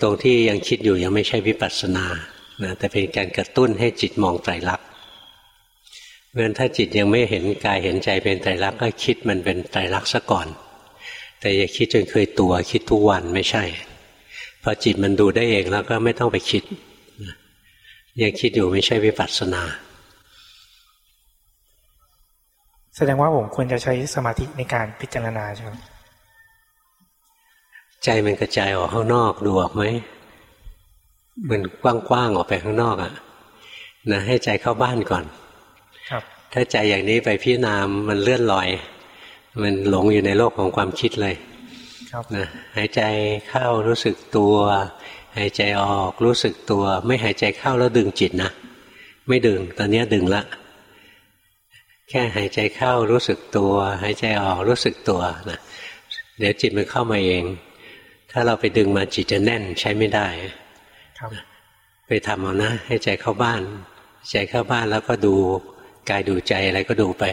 ตรงที่ยังคิดอยู่ยังไม่ใช่วิปัสสนา นะแต่เป็นการกระตุ้นให้จิตมองไตรลักษณ์เพราะฉะนั้นถ้าจิตยังไม่เห็นกายเห็นใจเป็นไตรลักษณ์ก็คิดมันเป็นไตรลักษณ์ซะก่อน แต่อย่าคิดจนเคยตัวคิดทุกวันไม่ใช่พอจิตมันดูได้เองแล้วก็ไม่ต้องไปคิดยังคิดอยู่ไม่ใช่วิปัสสนา
แสดงว่าผมควรจะใช้สมาธิในการพิจารณาใช่ไหม
ใจมันกระจายออกข้างนอกดูออกไหม มันกว้างๆออกไปข้างนอกอะ่ะนะให้ใจเข้าบ้านก่อน
ครับ
ถ้าใจอย่างนี้ไปพิจารณามันเลื่อนลอย มันหลงอยู่ในโลกของความคิดเลย
ครับ
นะหายใจเข้ารู้สึกตัว หายใจออกรู้สึกตัว ไม่หายใจเข้าแล้วดึงจิตนะไม่ดึงตอนนี้ดึงละแค่หายใจเข้ารู้สึกตัว หายใจออกรู้สึกตัวนะเดี๋ยวจิตมันเข้ามาเอง ถ้าเราไปดึงมาจิตจะแน่นใช้ไม่ได้ ไปทำเอานะ ให้ใจเข้าบ้าน ใจเข้าบ้านแล้วก็ดูกายดูใจอะไรก็ดูไป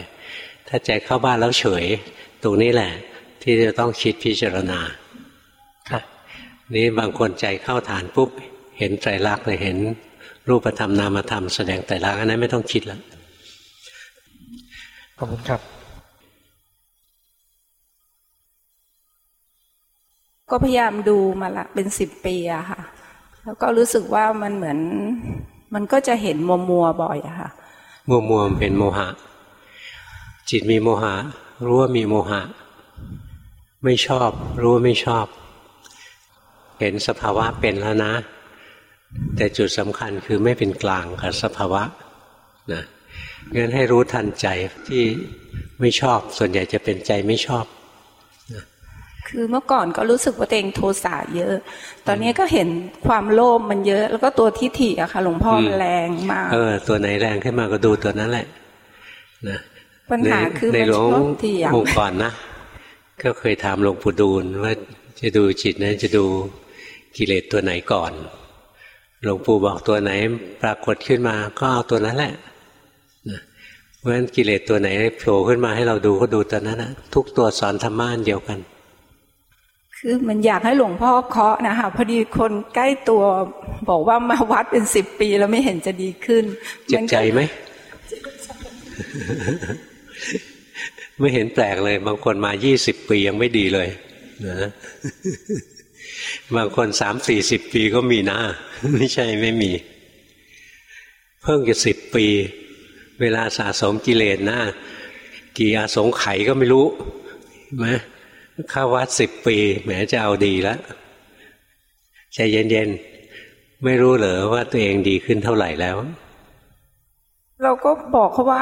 ถ้าใจเข้าบ้านแล้วเฉย ตรงนี้แหละ ที่จะต้องคิดพิจารณา
ครับ
นี่บางคนใจเข้าฐานปุ๊บเห็นใจรักเลยเห็นรูปธรรมนามธรรมแสดงใจรักอันนั้นไม่ต้องคิดแล้ว
ขอบคุณครับ
ก็พยายามดูมาละเป็นสิบปีอะค่ะ แล้วก็รู้สึกว่ามันเหมือน มันก็จะเห็นมัวมัวบ่อยอะค่ะ
มัวมัวเป็นโมหะ จิตมีโมหะ รู้ว่ามีโมหะ ไม่ชอบ รู้ว่าไม่ชอบ เห็นสภาวะเป็นแล้วนะ แต่จุดสำคัญคือไม่เป็นกลางกับสภาวะนะงั้นให้รู้ทันใจที่ไม่ชอบ ส่วนใหญ่จะเป็นใจไม่ชอบ
คือเมื่อก่อนก็รู้สึกว่าตัวเองโทสะเยอะ ตอนนี้ก็เห็นความโลภมันเยอะ แล้วก็ตัวทิฏฐิอะค่ะ หลวงพ่อมันแรงมาก
เออ ตัวไหนแรงขึ้นมาก็ดูตัวนั้นแหละ นะ
ปัญหาคือใน
หลวงองค์ก่อนนะก็เคยถามหลวงปู่ดูลว่าจะดูจิตนั้นจะดูกิเลสตัวไหนก่อน หลวงปู่บอกตัวไหน ปรากฏขึ้นมาก็เอาตัวนั้นแหละนะเพราะฉะนั้นกิเลสตัวไหนโผล่ขึ้นมาให้เราดูก็ดูตัวนั้นนะทุกตัวสอนธรรมะเดียวกัน
คือมันอยากให้หลวงพ่อเคาะนะคะพอดีคนใกล้ตัวบอกว่ามาวัดเป็นสิบปีแล้วไม่เห็นจะดีขึ้น
เจ็บใจไหมไม่เห็นแปลกเลย บางคนมายี่สิบปียังไม่ดีเลยนะบางคนสามสี่สิบปีก็มีนะ ไม่ใช่ไม่มี เพิ่งจะสิบปี เวลาสะสมกิเลสนะกี่อาสงไขก็ไม่รู้ไหม เข้าวัดสิบปีแหมจะเอาดีแล้วใจเย็นๆ ไม่รู้เหรอว่าตัวเองดีขึ้นเท่าไหร่แล้ว
เราก็บอกเขาว่า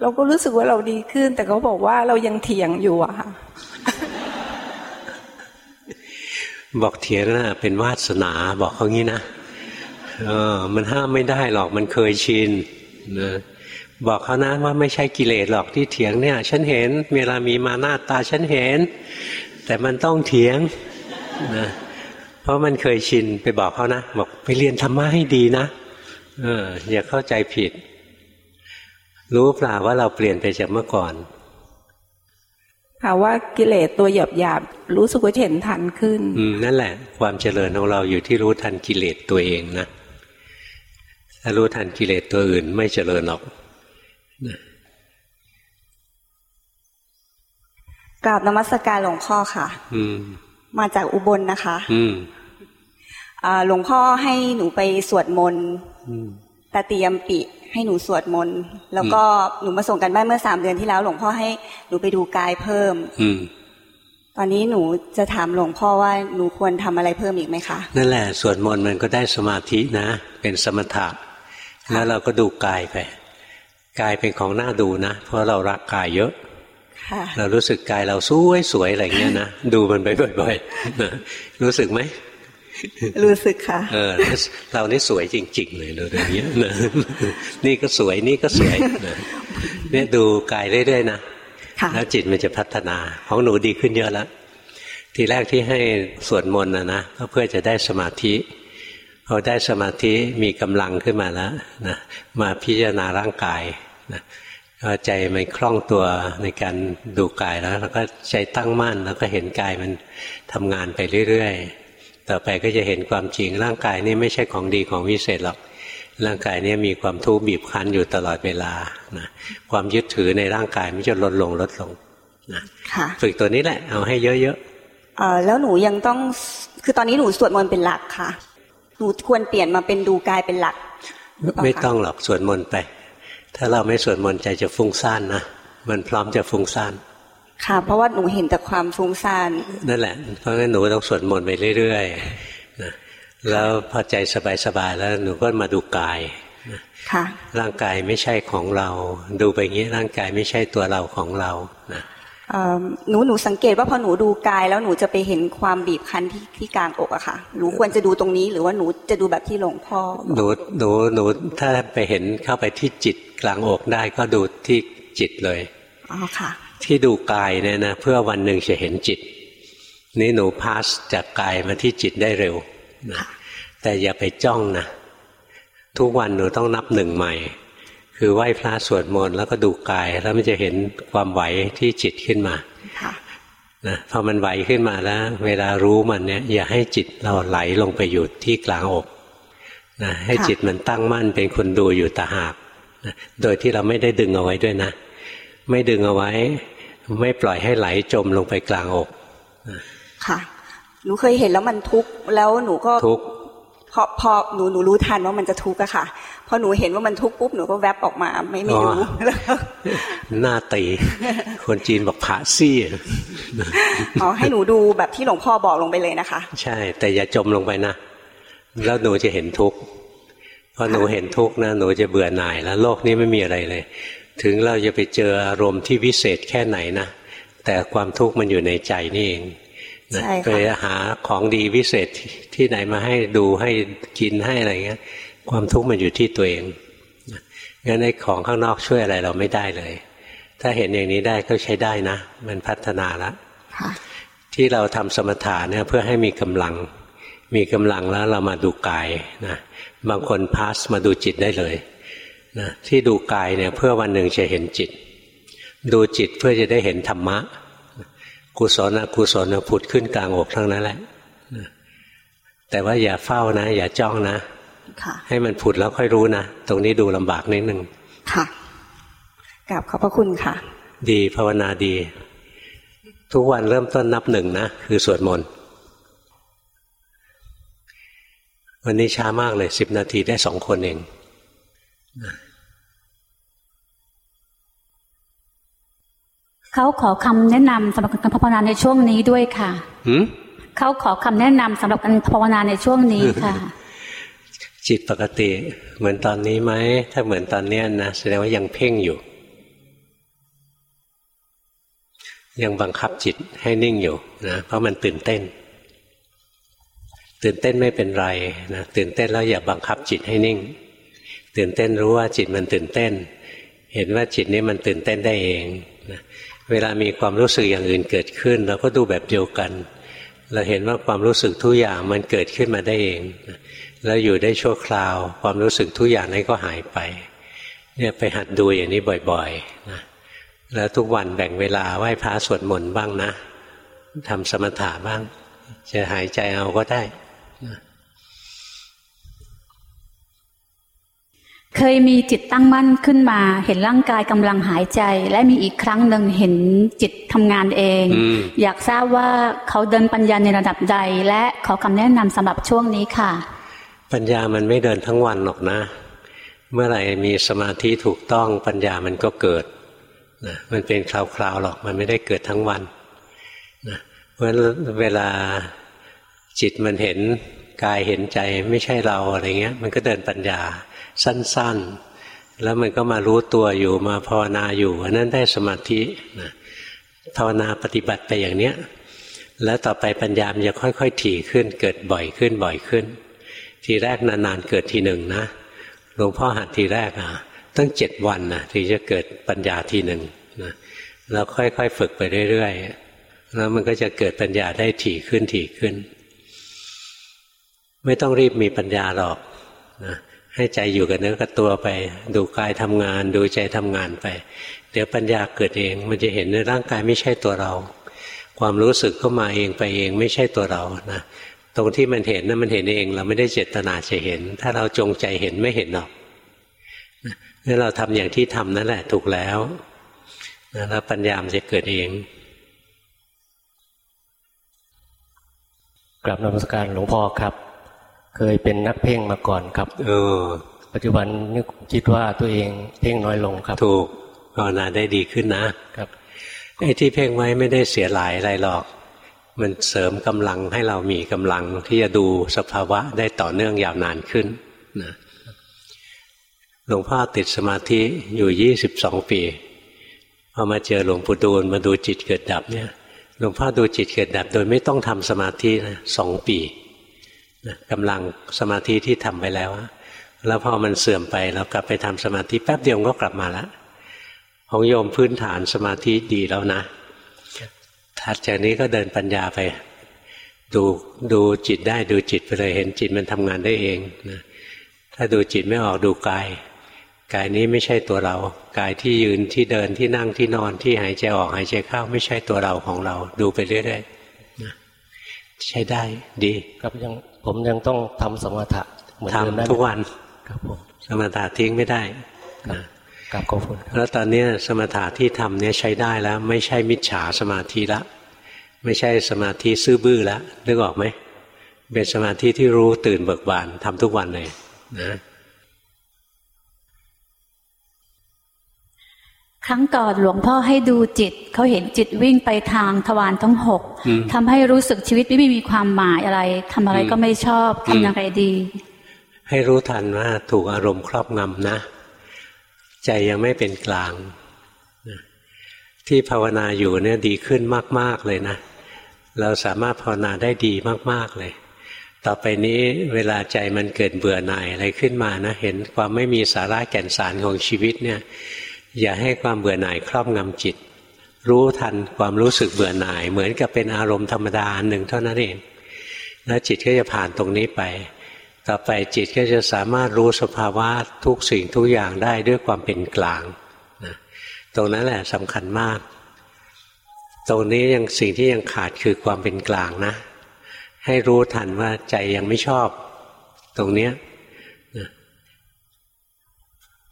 เราก็รู้สึกว่าเราดีขึ้น แต่เขาบอกว่าเรายังเถียงอยู่อะค่ะ
บอกเถียงนะเป็นวาสนาบอกเขางี้นะเออมันห้ามไม่ได้หรอกมันเคยชินนะ บอกเขานะว่าไม่ใช่กิเลสหรอกที่เถียงเนี่ย ฉันเห็นเวลามีมาหน้าตาฉันเห็น แต่มันต้องเถียงนะเพราะมันเคยชินไปบอกเขานะบอกไปเรียนธรรมะให้ดีนะเอออย่าเข้าใจผิด รู้เปล่าว่าเราเปลี่ยนไปจากเมื่อก่อน
ค่ะว่ากิเลสตัวหยาบหยาบรู้สึกว่าเห็นทันขึ้น
อืมนั่นแหละ ความเจริญของเราอยู่ที่รู้ทันกิเลสตัวเองนะถ้ารู้ทันกิเลสตัวอื่นไม่เจริญหรอก
กราบนมัสการหลวงพ่อค่ะ
อืม
มาจากอุบลนะคะ
อืม
หลวงพ่อให้หนูไปสวดมนต์ตเตรียมปิ ให้หนูสวดมนต์แล้วก็หนูมาส่งกันบ้านเมื่อสามเดือนที่แล้ว หลวงพ่อให้หนูไปดูกายเพิ่ม
อืม
ตอนนี้หนูจะถามหลวงพ่อว่าหนูควรทำอะไรเพิ่มอีกไหมคะ
นั่นแหละสวดมนต์มันก็ได้สมาธินะ เป็นสมถะแล้วเราก็ดูกายไป กายเป็นของน่าดูนะ เพราะเรารักกายเยอะเรารู้สึกกายเราสวยสวยอะไรเงี้ยนะดูมันไปบ่อยๆรู้สึกไหม
รู้สึกค่ะ
เออ เรานี่สวยจริง ๆ เลยดูอย่างเงี้ยนี่ก็สวยนี่ก็สวยเนี่ยดูกายเรื่อยๆนะแล้วจิตมันจะพัฒนาของหนูดีขึ้นเยอะแล้วทีแรกที่ให้สวดมนต์นะนะก็เพื่อจะได้สมาธิ พอได้สมาธิมีกำลังขึ้นมาแล้วนะมาพิจารณาร่างกายนะใจมันคล่องตัวในการดูกายแล้วแล้วก็ใจตั้งมั่นแล้วก็เห็นกายมันทำงานไปเรื่อยๆ ต่อไปก็จะเห็นความจริงร่างกายนี่ไม่ใช่ของดีของวิเศษหรอกร่างกายนี่มีความทุกข์บีบคั้นอยู่ตลอดเวลานะความยึดถือในร่างกายมันจะลดลงลดลงนะฝึกตัวนี้แหละ เอาให้เยอะ
ๆแล้วหนูยังต้องคือตอนนี้หนูสวดมนต์เป็นหลักค่ะ หนูควรเปลี่ยนมาเป็นดูกายเป็นหลัก
ไม่ต้องหรอกสวดมนต์ไป ถ้าเราไม่สวดมนต์ใจจะฟุ้งซ่านนะมันพร้อมจะฟุ้งซ่าน
ค่ะ เพราะว่าหนูเห็นแต่ความฟุ้งซ่าน
นั่นแหละ เพราะงั้นหนูต้องสวดมนต์ไปเรื่อยๆนะแล้วพอใจสบายๆแล้วหนูก็มาดูกาย
ค่ะ
ร่างกายไม่ใช่ของเรา ดูไปงี้ร่างกายไม่ใช่ตัวเราของเรานะ
หนูหนูสังเกตว่าพอหนูดูกายแล้วหนูจะไปเห็นความบีบคั้นที่ที่กลางอกอะค่ะหนูควรจะดูตรงนี้หรือว่าหนูจะดูแบบที่หลวงพ่อ
หนูหนูหนูถ้าไปเห็นเข้าไปที่จิตกลางอกได้ก็ดูที่จิตเลย
อ๋อค่ะ
ที่ดูกายเนี่ยนะเพื่อวันหนึ่งจะเห็นจิต นี่หนูพาสจากกายมาที่จิตได้เร็วนะแต่อย่าไปจ้องนะทุกวันหนูต้องนับหนึ่งใหม่ คือไหว้พระสวดมนต์แล้วก็ดูกาย แล้วมันจะเห็นความไหวที่จิตขึ้นมานะพอมันไหวขึ้นมาแล้ว เวลารู้มันเนี่ย อย่าให้จิตเราไหลลงไปอยู่ที่กลางอกนะให้จิตมันตั้งมั่นเป็นคนดูอยู่ตาหากนะโดยที่เราไม่ได้ดึงเอาไว้ด้วยนะ ไม่ดึงเอาไว้ ไม่ปล่อยให้ไหลจมลงไปกลางอก
ค่ะหนูเคยเห็นแล้วมันทุกข์แล้วหนูก็
ทุกข์
พอพอหนูหนูรู้ทันว่ามันจะทุกข์อะค่ะพอหนูเห็นว่ามันทุกข์ปุ๊บหนูก็แวบออกมา ไม่ไม่รู้แล้ว
หน้าตีคนจีนบอกผาซี่
อ๋อให้หนูดูแบบที่หลวงพ่อบอกลงไปเลยนะคะ
ใช่ แต่อย่าจมลงไปนะ แล้วหนูจะเห็นทุกข์พอหนูเห็นทุกข์นะหนูจะเบื่อหน่ายแล้วโลกนี้ไม่มีอะไรเลย ถึงเราจะไปเจออารมณ์ที่วิเศษแค่ไหนนะแต่ความทุกข์มันอยู่ในใจนี่เองนะ
ใช่ค่ะ
ไปหาของดีวิเศษที่ไหนมาให้ดูให้กินให้อะไรเงี้ย ความทุกข์มันอยู่ที่ตัวเองนะงั้นไอ้ของข้างนอกช่วยอะไรเราไม่ได้เลย ถ้าเห็นอย่างนี้ได้ก็ใช้ได้นะ มันพัฒนาละ
ค่ะ
ที่เราทำสมถะเนี่ยเพื่อให้มีกำลัง มีกำลังแล้วเรามาดูกายนะบางคนพาสมาดูจิตได้เลยนะที่ดูกายเนี่ยเพื่อวันหนึ่งจะเห็นจิต ดูจิตเพื่อจะได้เห็นธรรมะ กุศลอกุศลผุดขึ้นกลางอกทั้งนั้นแหละนะแต่ว่าอย่าเฝ้านะ อย่าจ้องนะ
ค่ะ
ให้มันผุดแล้วค่อยรู้นะ ตรงนี้ดูลำบากนิดนึง
ค่ะกราบขอบพระคุณค่ะ
ดีภาวนาดี ทุกวันเริ่มต้นนับหนึ่งนะ คือสวดมนต์วันนี้ช้ามากเลยสิบนาทีได้สองคนเอง
เขาขอคำแนะนำสำหรับการภาวนาในช่วงนี้ด้วยค่ะ
หืม
เขาขอคำแนะนำสำหรับการภาวนาในช่วงนี้ค่ะ
จิตปกติเหมือนตอนนี้ไหมถ้าเหมือนตอนเนี้ยนะแสดงว่ายังเพ่งอยู่ ยังบังคับจิตให้นิ่งอยู่นะเพราะมันตื่นเต้น ตื่นเต้นไม่เป็นไรนะตื่นเต้นแล้วอย่าบังคับจิตให้นิ่ง ตื่นเต้นรู้ว่าจิตมันตื่นเต้น เห็นว่าจิตนี้มันตื่นเต้นได้เองนะ เวลามีความรู้สึกอย่างอื่นเกิดขึ้นเราก็ดูแบบเดียวกัน เราเห็นว่าความรู้สึกทุกอย่างมันเกิดขึ้นมาได้เอง แล้วอยู่ได้ชั่วคราว ความรู้สึกทุกอย่างนั้นก็หายไป เนี่ยไปหัดดูอย่างนี้บ่อยๆนะแล้วทุกวันแบ่งเวลาไหว้พระสวดมนต์บ้างนะทำสมถะบ้าง จะหายใจเอาก็ได้
เคยมีจิตตั้งมั่นขึ้นมา เห็นร่างกายกำลังหายใจ และมีอีกครั้งหนึ่งเห็นจิตทำงานเอง
อืม
อยากทราบว่าเขาเดินปัญญาในระดับใด และขอคำแนะนำสำหรับช่วงนี้ค่ะ
ปัญญามันไม่เดินทั้งวันหรอกนะ เมื่อไหร่มีสมาธิถูกต้องปัญญามันก็เกิดนะมันเป็นคราวๆหรอกมันไม่ได้เกิดทั้งวันนะเพราะฉะนั้นเวลาจิตมันเห็นกายเห็นใจไม่ใช่เราอะไรเงี้ย มันก็เดินปัญญา สั้นๆ แล้วมันก็มารู้ตัวอยู่มาภาวนาอยู่อันนั้นได้สมาธินะภาวนาปฏิบัติไปอย่างเนี้ยแล้วต่อไปปัญญามจะค่อยๆถี่ขึ้น เกิดบ่อยขึ้นบ่อยขึ้น ทีแรกนานๆเกิดทีหนึ่งนะหลวงพ่อหัดทีแรกอะตั้งเจ็ดวันนะถึงจะเกิดปัญญาทีหนึ่งนะแล้วค่อยๆฝึกไปเรื่อยๆแล้วมันก็จะเกิดปัญญาได้ถี่ขึ้นถี่ขึ้น ไม่ต้องรีบมีปัญญาหรอกนะ ให้ใจอยู่กับเนื้อกับตัวไป ดูกายทำงาน ดูใจทำงานไป เดี๋ยวปัญญาเกิดเอง มันจะเห็นในร่างกายไม่ใช่ตัวเรา ความรู้สึกก็มาเองไปเองไม่ใช่ตัวเรานะตรงที่มันเห็นนะั้นมันเห็นเอง เราไม่ได้เจตนาจะเห็น ถ้าเราจงใจเห็นไม่เห็นหรอกนี่เราทำอย่างที่ทำนั่นแหละ ถูกแล้วนะแล้วปัญญามจะเกิดเอง
กราบนมัสการหลวงพ่อครับ เคยเป็นนักเพ่งมาก่อนครับ
เออ
ปัจจุบันนี่คิดว่าตัวเองเพ่งน้อยลงครับ
ถูกภาวนาได้ดีขึ้นนะครับไอ้ที่เพ่งไว้ไม่ได้เสียหลายอะไรหรอก มันเสริมกำลังให้เรามีกำลังที่จะดูสภาวะได้ต่อเนื่องยาวนานขึ้นนะหลวงพ่อติดสมาธิอยู่ยี่สิบสองปีพอมาเจอหลวงปู่ดูลมาดูจิตเกิดดับเนี่ยหลวงพ่อดูจิตเกิดดับโดยไม่ต้องทำสมาธินะสองปีนะ กำลังสมาธิที่ทำไปแล้ว แล้วพอมันเสื่อมไปเรากลับไปทำสมาธิแป๊บเดียวก็กลับมาละของโยมพื้นฐานสมาธิดีแล้วนะถัดจากนี้ก็เดินปัญญาไป ดูดูจิตได้ดูจิตไปเลยเห็นจิตมันทำงานได้เองนะถ้าดูจิตไม่ออกดูกาย กายนี้ไม่ใช่ตัวเรา กายที่ยืนที่เดินที่นั่งที่นอนที่หายใจออกหายใจเข้าไม่ใช่ตัวเราของเรา ดูไปเรื่อยๆนะใช้ได้ดี
ครับยัง ผมยังต้องทำสมถะเหมือนเดิมได้ไหม
ทำทุกวัน
ครับผม
สมถะทิ้งไม่ได้นะ
กับขอบคุณ
แล้วตอนนี้สมถะที่ทำเนี่ยใช้ได้แล้ว ไม่ใช่มิจฉาสมาธิละ ไม่ใช่สมาธิซื่อบื้อแล้วนึกออกไหมเป็นสมาธิที่รู้ตื่นเบิกบานทำทุกวันเลยนะ
ครั้งก่อนหลวงพ่อให้ดูจิตเขาเห็นจิตวิ่งไปทางทวารทั้งหกทำให้รู้สึกชีวิตไม่มีความหมายอะไรทำอะไรก็ไม่ชอบทำอย่างไรดี
ให้รู้ทันว่าถูกอารมณ์ครอบงำนะ ใจยังไม่เป็นกลาง ที่ภาวนาอยู่เนี่ยดีขึ้นมาก ๆเลยนะ เราสามารถภาวนาได้ดีมาก ๆเลย ต่อไปนี้เวลาใจมันเกิดเบื่อหน่ายอะไรขึ้นมานะ เห็นความไม่มีสาระแก่นสารของชีวิตเนี่ย อย่าให้ความเบื่อหน่ายครอบงำจิต รู้ทันความรู้สึกเบื่อหน่าย เหมือนกับเป็นอารมณ์ธรรมดาหนึ่งเท่านั้นเองแล้วจิตก็จะผ่านตรงนี้ไป ต่อไปจิตก็จะสามารถรู้สภาวะทุกสิ่งทุกอย่างได้ด้วยความเป็นกลางนะตรงนั้นแหละสำคัญมาก ตรงนี้ยังสิ่งที่ยังขาดคือความเป็นกลางนะ ให้รู้ทันว่าใจยังไม่ชอบ ตรงเนี้ย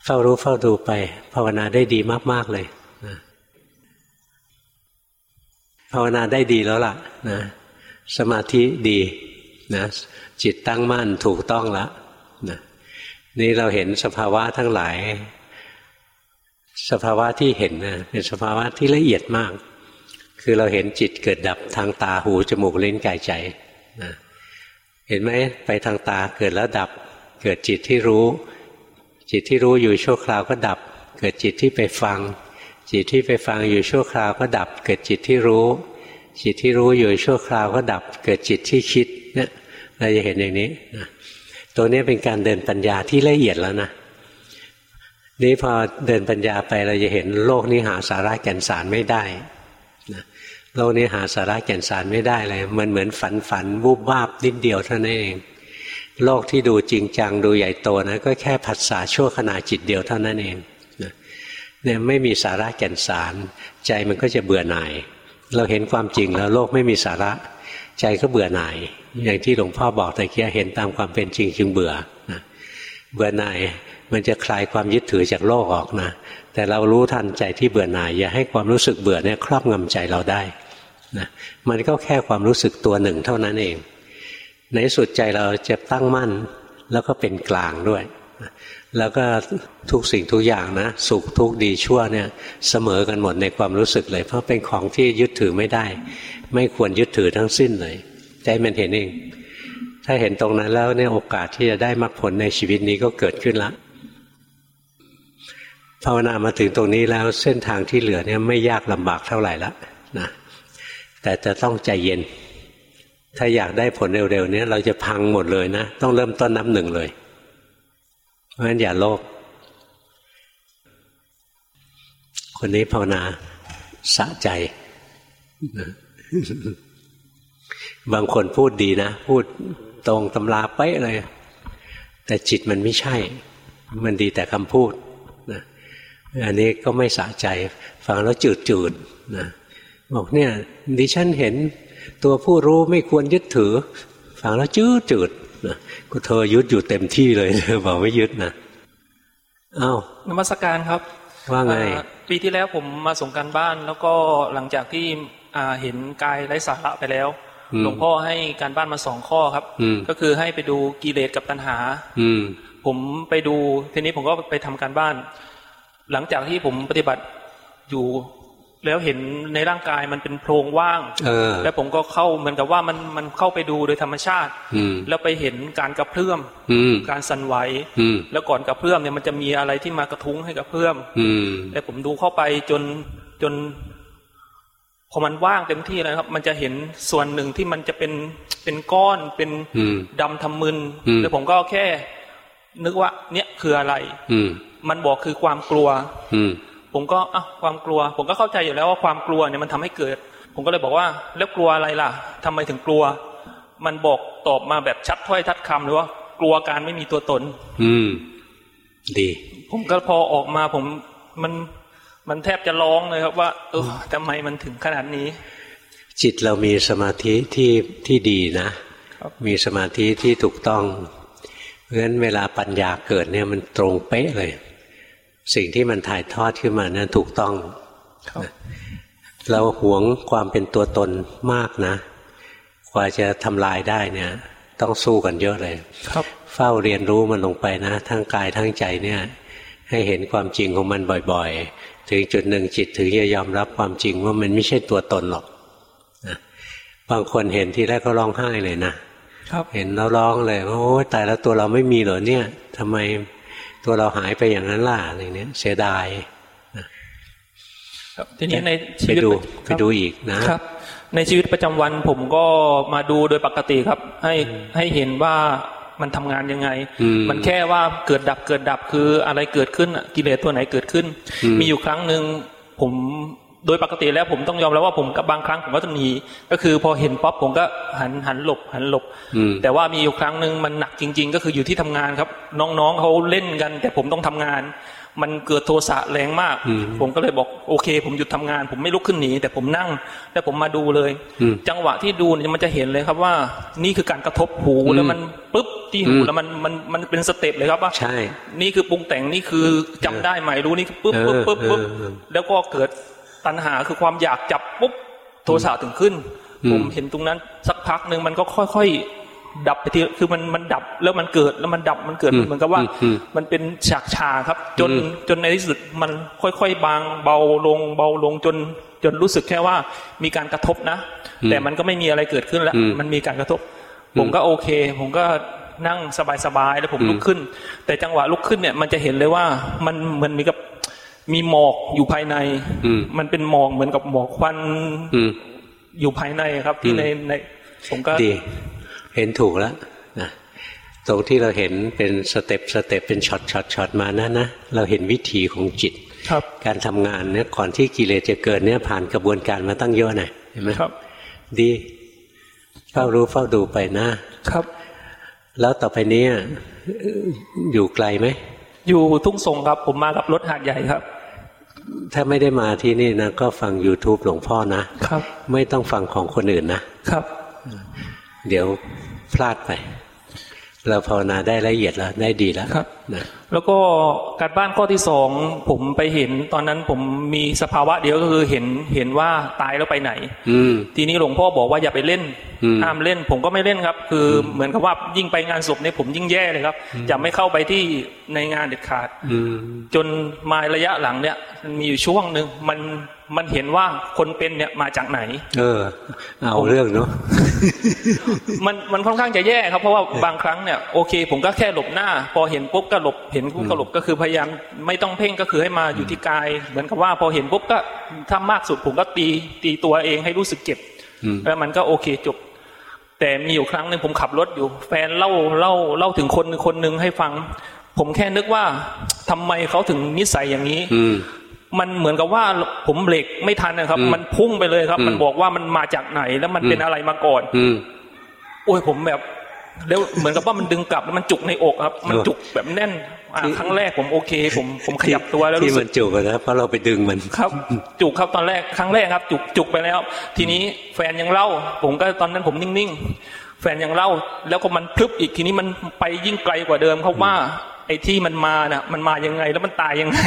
เฝ้ารู้เฝ้าดูไป ภาวนาได้ดีมากๆเลยนะภาวนาได้ดีแล้วล่ะนะสมาธิดีนะจิตตั้งมั่นถูกต้องแล้วนะนี่เราเห็นสภาวะทั้งหลาย สภาวะที่เห็นนะเป็นสภาวะที่ละเอียดมาก คือเราเห็นจิตเกิดดับทางตาหูจมูกลิ้นกายใจนะเห็นไหมไปทางตาเกิดแล้วดับ เกิดจิตที่รู้ จิตที่รู้อยู่ชั่วคราวก็ดับ เกิดจิตที่ไปฟัง จิตที่ไปฟังอยู่ชั่วคราวก็ดับ เกิดจิตที่รู้ จิตที่รู้อยู่ชั่วคราวก็ดับ เกิดจิตที่คิดเนี่ยเราจะเห็นอย่างนี้นะตัวนี้เป็นการเดินปัญญาที่ละเอียดแล้วนะนี้พอเดินปัญญาไปเราจะเห็นโลกนี้หาสาระแก่นสารไม่ได้นะโลกนี้หาสาระแก่นสารไม่ได้เลย มันเหมือนฝันฝันวูบวาบนิดเดียวเท่านั้นเอง โลกที่ดูจริงจังดูใหญ่โตนะก็แค่ผัสสะชั่วขณะจิตเดียวเท่านั้นเองเนี่ยไม่มีสาระแก่นสาร ใจมันก็จะเบื่อหน่าย เราเห็นความจริงแล้วโลกไม่มีสาระ ใจก็เบื่อหน่าย อย่างที่หลวงพ่อบอกแต่เกี้เห็นตามความเป็นจริงจึงเบื่อนะเบื่อหน่ายมันจะคลายความยึดถือจากโลกออกนะ แต่เรารู้ทันใจที่เบื่อหน่าย อย่าให้ความรู้สึกเบื่อเนี่ยครอบงำใจเราได้นะมันก็แค่ความรู้สึกตัวหนึ่งเท่านั้นเอง ในสุดใจเราจะตั้งมั่น แล้วก็เป็นกลางด้วย แล้วก็ทุกสิ่งทุกอย่างนะ สุขทุกดีชั่วเนี่ยเสมอกันหมดในความรู้สึกเลย เพราะเป็นของที่ยึดถือไม่ได้ ไม่ควรยึดถือทั้งสิ้นเลย ใจมันเห็นเอง ถ้าเห็นตรงนั้นแล้วเนี่ยโอกาสที่จะได้มรรคผลในชีวิตนี้ก็เกิดขึ้นละภาวนามาถึงตรงนี้แล้วเส้นทางที่เหลือเนี่ยไม่ยากลำบากเท่าไหร่ละนะแต่จะต้องใจเย็น ถ้าอยากได้ผลเร็วๆนี้เราจะพังหมดเลยนะ ต้องเริ่มต้นนับหนึ่งเลย เพราะฉะนั้นอย่าโลภคนนี้ภาวนาสะใจ บางคนพูดดีนะ พูดตรงตำราเป๊ะเลย แต่จิตมันไม่ใช่ มันดีแต่คำพูดนะอันนี้ก็ไม่สะใจ ฟังแล้วจืดๆนะบอกเนี่ยดิฉันเห็น ตัวผู้รู้ไม่ควรยึดถือ ฟังแล้วจืดจืดนะก็เธอยึดอยู่เต็มที่เลยบอกไม่ยึดนะอ้าวน
มัสการครับ
ว่าไง
ปีที่แล้วผมมาส่งการบ้าน แล้วก็หลังจากที่เห็นกายไร้สาระไปแล้วหลวงพ่อให้การบ้านมาสองข้อครับ ก็คือให้ไปดูกิเลสกับตัณหา
อื
ผมไปดูทีนี้ผมก็ไปทำการบ้าน หลังจากที่ผมปฏิบัติอยู่ แล้วเห็นในร่างกายมันเป็นโพรงว่างแล้วผมก็เข้าเหมือนกับว่ามันมันเข้าไปดูโดยธรรมชาติ แล้วไปเห็นการกระเพื่อมการสั่นไหวแล้วก่อนกระเพื่อมเนี่ยมันจะมีอะไรที่มากระทุ้งให้กระเพื่อมแล้วผมดูเข้าไปจนจนพอมันว่างเต็มที่แล้วครับ มันจะเห็นส่วนหนึ่งที่มันจะเป็นเป็นก้อนเป็นดำทำมึนแล้วผมก็แค่ นึกว่า เนี่ยคืออะไรมันบอกคือความกลัว ผมก็อะความกลัว ผมก็เข้าใจอยู่แล้วว่าความกลัวเนี่ยมันทำให้เกิด ผมก็เลยบอกว่า แล้วกลัวอะไรล่ะทำไมถึงกลัว มันบอกตอบมาแบบชัดถ้อยทัดคำเลยว่า กลัวการไม่มีตัวตน
อืม ดี
ผมก็พอออกมาผมมันมันแทบจะร้องเลยครับว่า เออทำไมมันถึงขนาดนี้
จิตเรามีสมาธิที่ที่ดีนะ มีสมาธิที่ถูกต้องเพราะฉะนั้นเวลาปัญญาเกิดเนี่ยมันตรงเป๊ะเลย สิ่งที่มันถ่ายทอดขึ้นมานั้นถูกต้องเราหวงความเป็นตัวตนมากนะกว่าจะทำลายได้เนี่ย ต้องสู้กันเยอะเลย
ครับ
เฝ้าเรียนรู้มันลงไปนะ ทั้งกายทั้งใจเนี่ย ให้เห็นความจริงของมันบ่อย ๆ ถึงจุดหนึ่งจิตถึงจะยอมรับความจริงว่ามันไม่ใช่ตัวตนหรอกนะบางคนเห็นทีแรกก็ร้องไห้เลยนะครับ เห็นแล้วร้องเลยว่าโอ้ตายแล้วตัวเราไม่มีเหรอเนี่ยทำไม ตัวเราหายไปอย่างนั้นล่ะอะไรเนี้ยเสียดาย
ทีนี้ในชี
วิตไปดูไปดูอีกนะ
ครับ ในชีวิตประจำวันผมก็มาดูโดยปกติครับ ให้ให้เห็นว่ามันทำงานยังไง มันแค่ว่าเกิดดับเกิดดับคืออะไรเกิดขึ้นกิเลสตัวไหนเกิดขึ้น มีอยู่ครั้งหนึ่งผม โดยปกติแล้วผมต้องยอมแล้วว่าผมกับบางครั้งผมก็จะหนีก็คือพอเห็นป๊อปผมก็หันหันหลบหันหลบ แต่ว่ามีอยู่ครั้งหนึ่งมันหนักจริง ๆ ก็คืออยู่ที่ทำงานครับ น้องๆเขาเล่นกัน แต่ผมต้องทำงาน มันเกิดโทสะแรงมาก ผมก็เลยบอกโอเค ผมหยุดทำงาน ผมไม่ลุกขึ้นหนีแต่ผมนั่งแล้วผมมาดูเลย จังหวะที่ดูเนี่ยมันจะเห็นเลยครับว่า นี่คือการกระทบหูแล้วมันปุ๊บที่หูแล้วมันมันมันเป็นสเต็ปเลยครับว่า
ใช่
นี่คือปรุงแต่งนี่คือจำได้ใหม่รู้นี่ปุ๊บปุ๊บปุ๊บปุ๊บแล้วก็เกิด ตัณหาคือความอยากจับปุ๊บโทสะถึงขึ้น ผมเห็นตรงนั้น สักพักหนึ่งมันก็ค่อยๆ ดับไปทีคือมันมันดับแล้วมันเกิดแล้วมันดับมันเกิดเหมือนกับว่า มันเป็นฉากชาครับ จนจนในที่สุดมันค่อยๆบางเบาลงเบาลงจนจนรู้สึกแค่ว่ามีการกระทบนะ แต่มันก็ไม่มีอะไรเกิดขึ้นแล้ว มันมีการกระทบ ผมก็โอเค ผมก็นั่งสบายๆแล้วผมลุกขึ้น แต่จังหวะลุกขึ้นเนี่ยมันจะเห็นเลยว่ามันเหมือนมีกับ มีหมอกอยู่ภายใน มันเป็นหมอกเหมือนกับหมอกควันอยู่ภายในครับ ที่ในในผมก็
ดี เห็นถูกแล้วนะตรงที่เราเห็นเป็น step step เป็น shot shot shot มานะนะเราเห็นวิถีของจิต
ครับ
การทำงานเนี่ยก่อนที่กิเลสจะเกิดเนี่ยผ่านกระบวนการมาตั้งเยอะหน่อยเห็นไหม
ครับ
ดีเฝ้ารู้เฝ้าดูไปนะ
ครับ
แล้วต่อไปนี้อยู่ไกลไหม
อยู่ทุ่งสงครับผมมากับรถหาดใหญ่ครับ
ถ้าไม่ได้มาที่นี่นะก็ฟัง youtube หลวงพ่อนะ
ครับ
ไม่ต้องฟังของคนอื่นนะ
ครับ
เดี๋ยวพลาดไป เราภาวนาได้ละเอียดแล้วได้ดีแล้ว
ครับนะแล้วก็การบ้านข้อที่สองผมไปเห็นตอนนั้นผมมีสภาวะเดียวก็คือเห็นเห็นว่าตายแล้วไปไหน
อื
ทีนี้หลวงพ่อบอกว่าอย่าไปเล่นห้ามเล่น ผมก็ไม่เล่นครับ คือเหมือนกับว่ายิ่งไปงานศพเนี่ยผมยิ่งแย่เลยครับจะไม่เข้าไปที่ในงานเด็ดขาดจนมาระยะหลังเนี่ยมันมีอยู่ช่วงหนึ่งมัน มันเห็นว่าคนเป็นเนี่ยมาจากไหน
เออ เอาเรื่องเนาะ
มันมันค่อนข้างจะแย่ครับเพราะว่าบางครั้งเนี่ยโอเค ผมก็แค่หลบหน้า พอเห็นปุ๊บก็หลบเห็นปุ๊บก็หลบก็คือพยายามไม่ต้องเพ่งก็คือให้มาอยู่ที่กาย เหมือนกับว่าพอเห็นปุ๊บก็ถ้ามากสุดผมก็ตีตีตัวเองให้รู้สึกเจ็บแล้วมันก็โอเคจบ แต่มีอยู่ครั้งหนึ่งผมขับรถอยู่ แฟนเล่าเล่าเล่าถึงคนคนหนึ่งให้ฟัง ผมแค่นึกว่าทำไมเขาถึงนิสัยอย่างนี้ มันเหมือนกับว่าผมเบรกไม่ทันนะครับ มันพุ่งไปเลยครับ มันบอกว่ามันมาจากไหนแล้วมันเป็นอะไรมาก่อนโอ้ยผมแบบแล้วเหมือนกับว่ามันดึงกลับแล้วมันจุกในอกครับ มันจุกแบบแน่นครั้งแรกผมโอเค ผมผมขยับตัวแล้ว
ที่มันจุกนะเพราะเราไปดึงมัน
ครับ จุกครับตอนแรกครั้งแรกครับ จุกจุกไปแล้ว ทีนี้แฟนยังเล่า ผมก็ตอนนั้นผมนิ่งๆแฟนยังเล่า แล้วก็มันพลึบอีกทีนี้มันไปยิ่งไกลกว่าเดิมเขาว่าไอ้ที่มันมาน่ะ มันมายังไงแล้วมันตายยังไง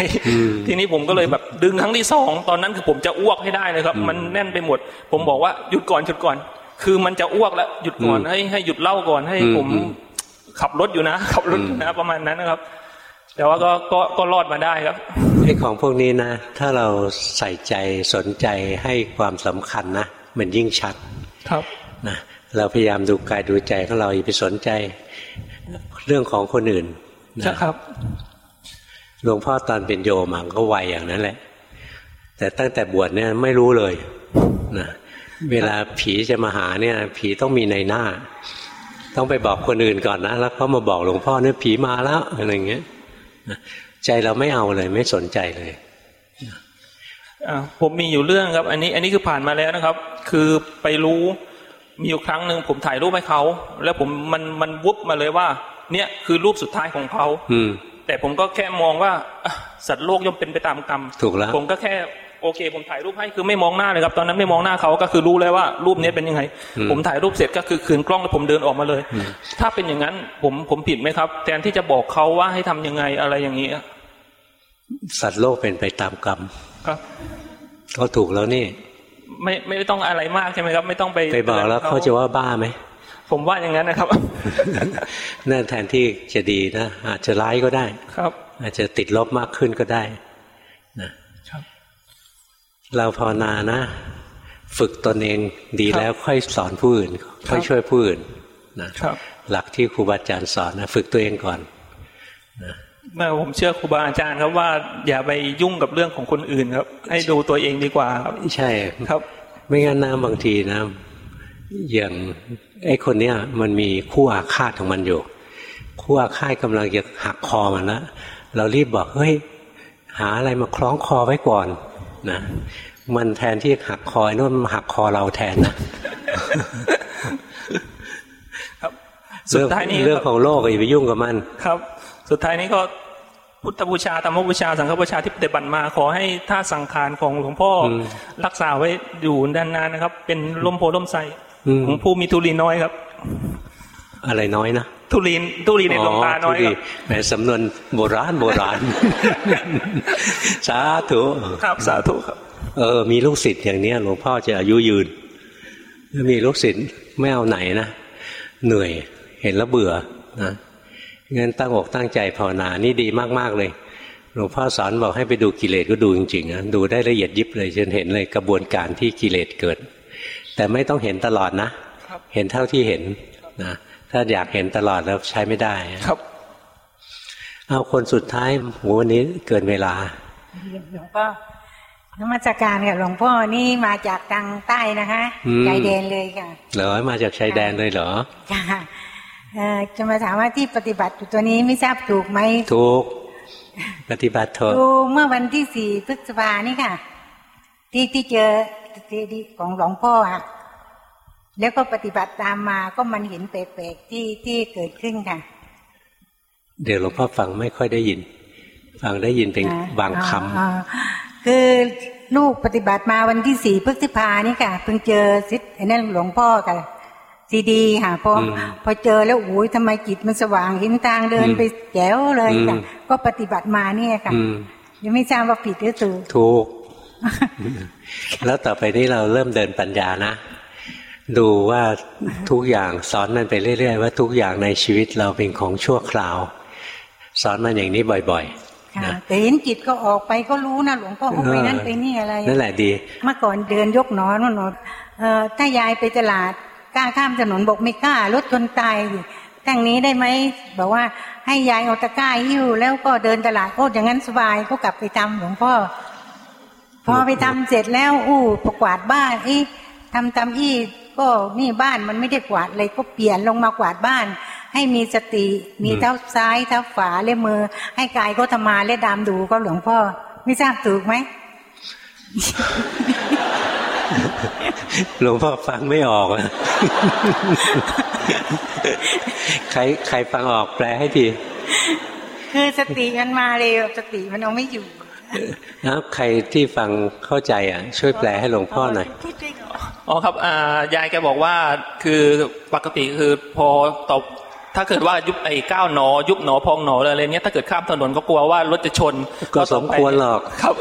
ทีนี้ผมก็เลยแบบดึงครั้งที่สองตอนนั้นคือผมจะอ้วกให้ได้เลยครับ มันแน่นไปหมด ผมบอกว่าหยุดก่อนหยุดก่อน คือมันจะอ้วกแล้วหยุดก่อนให้ให้หยุดเล่าก่อนให้ผมขับรถอยู่นะขับรถนะประมาณนั้นนะครับ แต่ว่าก็ก็ก็รอดมาได้ครับ
ไอ้ของพวกนี้นะ ถ้าเราใส่ใจสนใจให้ความสำคัญนะมันยิ่งชัด
ครับ
นะเราพยายามดูกายดูใจของเราอย่าไปสนใจ เรื่องของคนอื่น
ใช่ครับ
หลวงพ่อตอนเป็นโยมก็ไวอย่างนั้นแหละ แต่ตั้งแต่บวชเนี่ยไม่รู้เลยนะเวลาผีจะมาหาเนี่ย ผีต้องมีในหน้า ต้องไปบอกคนอื่นก่อนนะแล้วเขามาบอกหลวงพ่อเนี่ยผีมาแล้วอะไรเงี้ยใจเราไม่เอาเลยไม่สนใจเลย
ผมมีอยู่เรื่องครับ อันนี้ อันนี้คือผ่านมาแล้วนะครับ คือไปรู้มีอยู่ครั้งหนึ่งผมถ่ายรูปให้เขา แล้วผมมันมันวุบมาเลยว่า เนี่ยคือรูปสุดท้ายของเขา
อื
แต่ผมก็แค่มองว่าสัตว์โลกย่อมเป็นไปตามกรรม
ถูกแล้ว
ผมก็แค่โอเค ผมถ่ายรูปให้คือไม่มองหน้าเลยครับ ตอนนั้นไม่มองหน้าเขาก็คือรู้เลยว่ารูปนี้เป็นยังไง ผมถ่ายรูปเสร็จก็คือคืนกล้องแล้วผมเดินออกมาเลย ถ้าเป็นอย่างนั้นผมผมผิดไหมครับ แทนที่จะบอกเขาว่าให้ทำยังไงอะไรอย่างนี้
สัตว์โลกเป็นไปตามกรรม
ครับ
เขาถูกแล้วนี่
ไม่ไม่ต้องอะไรมากใช่ไหมครับ ไม่ต้องไป
ไปบอกแล้วเขาจะว่าบ้าไหม
ผมว่าอย่างนั้นนะครับ
นั่นแทนที่จะดีนะอาจจะร้ายก็ได้
ครับ
อาจจะติดลบมากขึ้นก็ได้นะครับ เราภาวนานะ ฝึกตนเองดีแล้วค่อยสอนผู้อื่น ค่อยช่วยผู้อื่นนะครับหลักที่ครูบาอาจารย์สอนนะฝึกตัวเองก่อน
นะแม่ผมเชื่อครูบาอาจารย์ครับว่า อย่าไปยุ่งกับเรื่องของคนอื่นครับ ให้ดูตัวเองดีกว่าครับ
ใช่ครับ ไม่งั้นนะบางทีนะ อย่างไอ้คนเนี้ยมันมีคู่อาฆาตของมันอยู่ คู่อาฆาตกำลังจะหักคอมันแล้วเรารีบบอกเฮ้ยหาอะไรมาคล้องคอไว้ก่อนนะมันแทนที่หักคอยนู่นมันหักคอเราแทนนะสุดท้ายนี้เรื่องของโลกอย่าไปยุ่งกับมัน
ครับ สุดท้ายนี้ก็พุทธบูชาธรรมบูชา สังฆบูชาที่ปฏิบัติมาขอให้ท่าสังขารของหลวงพ่อรักษาไว้อยู่นานๆนะครับ เป็นลมโพลมไส หลวงพ่อมีทุลีน้อยครับ
อะไรน้อยนะ
ทุลีนทุลีในดวงตาน้อยครับ
แหมสำนวนโบราณโบราณ สาธุ
ครับสาธุครับ
เออ มีลูกศิษย์อย่างนี้หลวงพ่อจะอายุยืนมีลูกศิษย์ไม่เอาไหนนะเหนื่อยเห็นแล้วเบื่อนะงั้นตั้งอกตั้งใจภาวนานี่ดีมาก ๆ เลยหลวงพ่อสอนบอกให้ไปดูกิเลสก็ดูจริงๆนะดูได้ละเอียดยิบเลยจนเห็นเลยกระบวนการที่กิเลสเกิด แต่ไม่ต้องเห็นตลอดนะเห็นเท่าที่เห็นนะถ้าอยากเห็นตลอดแล้วใช้ไม่ได้
ครับ
เอาคนสุดท้ายวันนี้เกินเวลา
หลวงพ่อนมัสการค่ะหลวงพ่อนี่มาจากทางใต้นะคะชายแดนเลยค่ะ
เหรอมาจากชายแดนเลยเหรอ
ค่ะจะมาถามว่าที่ปฏิบัติอยู่ตัวนี้ไม่ทราบถูกไหม
ถูก ปฏิบัติถูก
เมื่อวันที่สี่พฤษภานี่ค่ะ ที่ที่เจอ ที่ของหลวงพ่ออะแล้วก็ปฏิบัติตามมาก็มันเห็นแปลกๆที่ที่เกิดขึ้นค่ะ
เดี๋ยวหลวงพ่อฟังไม่ค่อยได้ยิน ฟังได้ยินเป็นบางคำ
คือลูกปฏิบัติมาวันที่สี่พฤษภานี่ค่ะเพิ่งเจอซิดไอ้นั่นหลวงพ่อค่ะซีดีค่ะพอพอเจอแล้วโอ้ยทำไมจิตมันสว่างเห็นทางเดินไปแจ๋วเลยค่ะก็ปฏิบัติมาเนี่ยค่ะยังไม่ทราบว่าผิดหรือถูก
ถูก แล้วต่อไปนี้เราเริ่มเดินปัญญานะ ดูว่าทุกอย่างสอนมันไปเรื่อย ๆ ว่าทุกอย่างในชีวิตเราเป็นของชั่วคราว สอนมันอย่างนี้บ่อย
ๆนะแต่เห็นจิตก็ออกไปก็รู้นะหลวงพ่อไปนั่นไปนี่อะไร
นั่นแหละดี
เมื่อก่อนเดินยกนอนนอนถ้ายายไปตลาดกล้าข้ามถนนบอกไม่กล้ารถชนตายทั้งนี้ได้ไหมบอกว่าให้ยายเอาตะกร้าหิ้วแล้วก็เดินตลาดโอ้อย่างนั้นสบายก็กลับไปทำหลวงพ่อ พอไปทำเสร็จแล้ว อู้ประกวาดบ้านอีทำทำอีก็นี่บ้านมันไม่ได้กวาดเลยก็เปลี่ยนลงมากวาดบ้าน ให้มีสติ มีเท้าซ้ายเท้าขวาเล่มือ ให้กายก็ทมาและดามดูก็หลวงพ่อ ไม่ทราบถูกไหม
หลวงพ่อฟังไม่ออกใครใครฟังออกแปลให้ที
คือสติมันมาเร็วสติมันเอาไม่อยู่
แล้วใครที่ฟังเข้าใจอะ ช่วยแปลให้หลวงพ่อหน่อย
อ๋อครับยายแกบอกว่าคือปกติคือพอตบถ้าเกิดว่ายุบไอ้ก้าวหนอ ยุบหนอพองหนออะไรเนี้ยถ้าเกิดข้ามถนนก็กลัวว่ารถจะชน
ก็สมควรหรอก
ครับ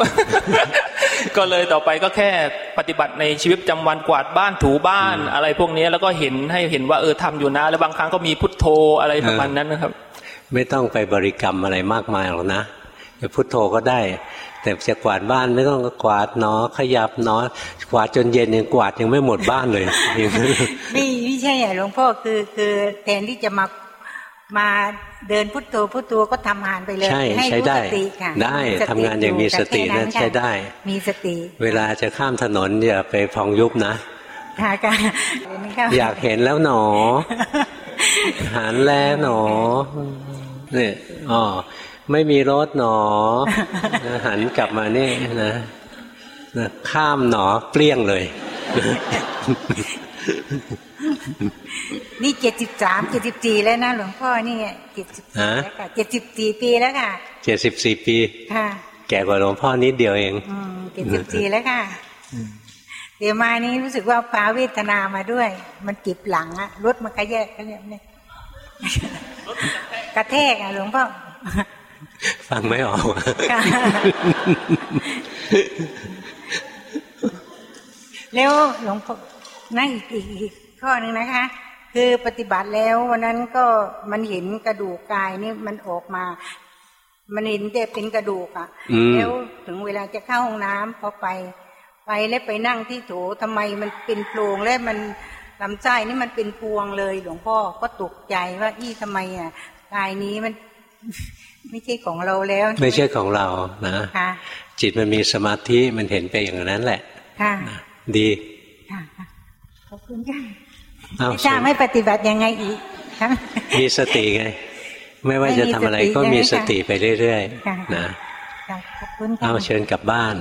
ก็เลยต่อไปก็แค่ปฏิบัติในชีวิตประจำวันกวาดบ้านถูบ้านอะไรพวกนี้แล้วก็เห็นให้เห็นว่าเออทำอยู่นะ แล้วบางครั้งก็มีพุทโธอะไรประมาณนั้นนะครับ
ไม่ต้องไปบริกรรมอะไรมากมายหรอกนะ จะพุทโธก็ได้ แต่จะกวาดบ้านไม่ต้องกวาดเนาะขยับเนาะกวาดจนเย็นยังกวาดยังไม่หมดบ้านเลย
ไม่ไม่ใช่หลวงพ่อคือคือแทนที่จะมามาเดินพุทโธพุทโธก็ทำงานไปเลย
ใช่ใช้ได้ได้ทำงานอย่างมีสตินะใช้ได้
มีสติ
เวลาจะข้ามถนนอย่าไปพองยุบนะอยากเห็นแล้วหนอหันแล้วหนอเนี่ยอ๋อ ไม่มีรถหนอหันกลับมานี่นะข้ามหนอเปลี่ยงเลย
นี่เจ็ดสิบสามเจ็ดสิบสี่แล้วนะหลวงพ่อนี่เจ็ดสิบสี่แล้วค่ะเจ็ดสิบสี่ปีแล้วค่ะ
เจ็ดสิบสี่ปี
ค่ะ
แก่กว่าหลวงพ่อนิดเดียวเอง
เจ็ดสิบสี่แล้วค่ะเดี๋ยวมานี้รู้สึกว่าฟ้าเวทนามาด้วย มันจิบหลังอะรถมันกระแยกกันเนี่ยกระแทกอะหลวงพ่อ
ฟังไม่ออก
แล้วหลวงพ่อนั่นอีกอีกอีกข้อหนึ่งนะคะ คือปฏิบัติแล้ววันนั้นก็มันเห็นกระดูกกายนี่มันออกมา มันเห็นแต่เป็นกระดูกอะ่ะแล้วถึงเวลาจะเข้าห้องน้ำพอไป ไปแล้วไปนั่งที่โถทำไมมันเป็นโพรงและมันลำไส้นี่มันเป็นพวงเลย หลวงพ่อก็ตกใจว่าอี้ทำไมอะกายนี้มัน ไม่ใช่ของเราแล้ว
ไม่ใช่ของเรานะจิตมันมีสมาธิมันเห็นไปอย่างนั้นแหละ
ค่ะ
ดี
ขอบคุณค่ะจะไม่ปฏิบัติยังไงอีก
มีสติไง ไม่ว่าจะทำอะไรก็มีสติไปเรื่อยๆนะเอาเชิญกลับบ้าน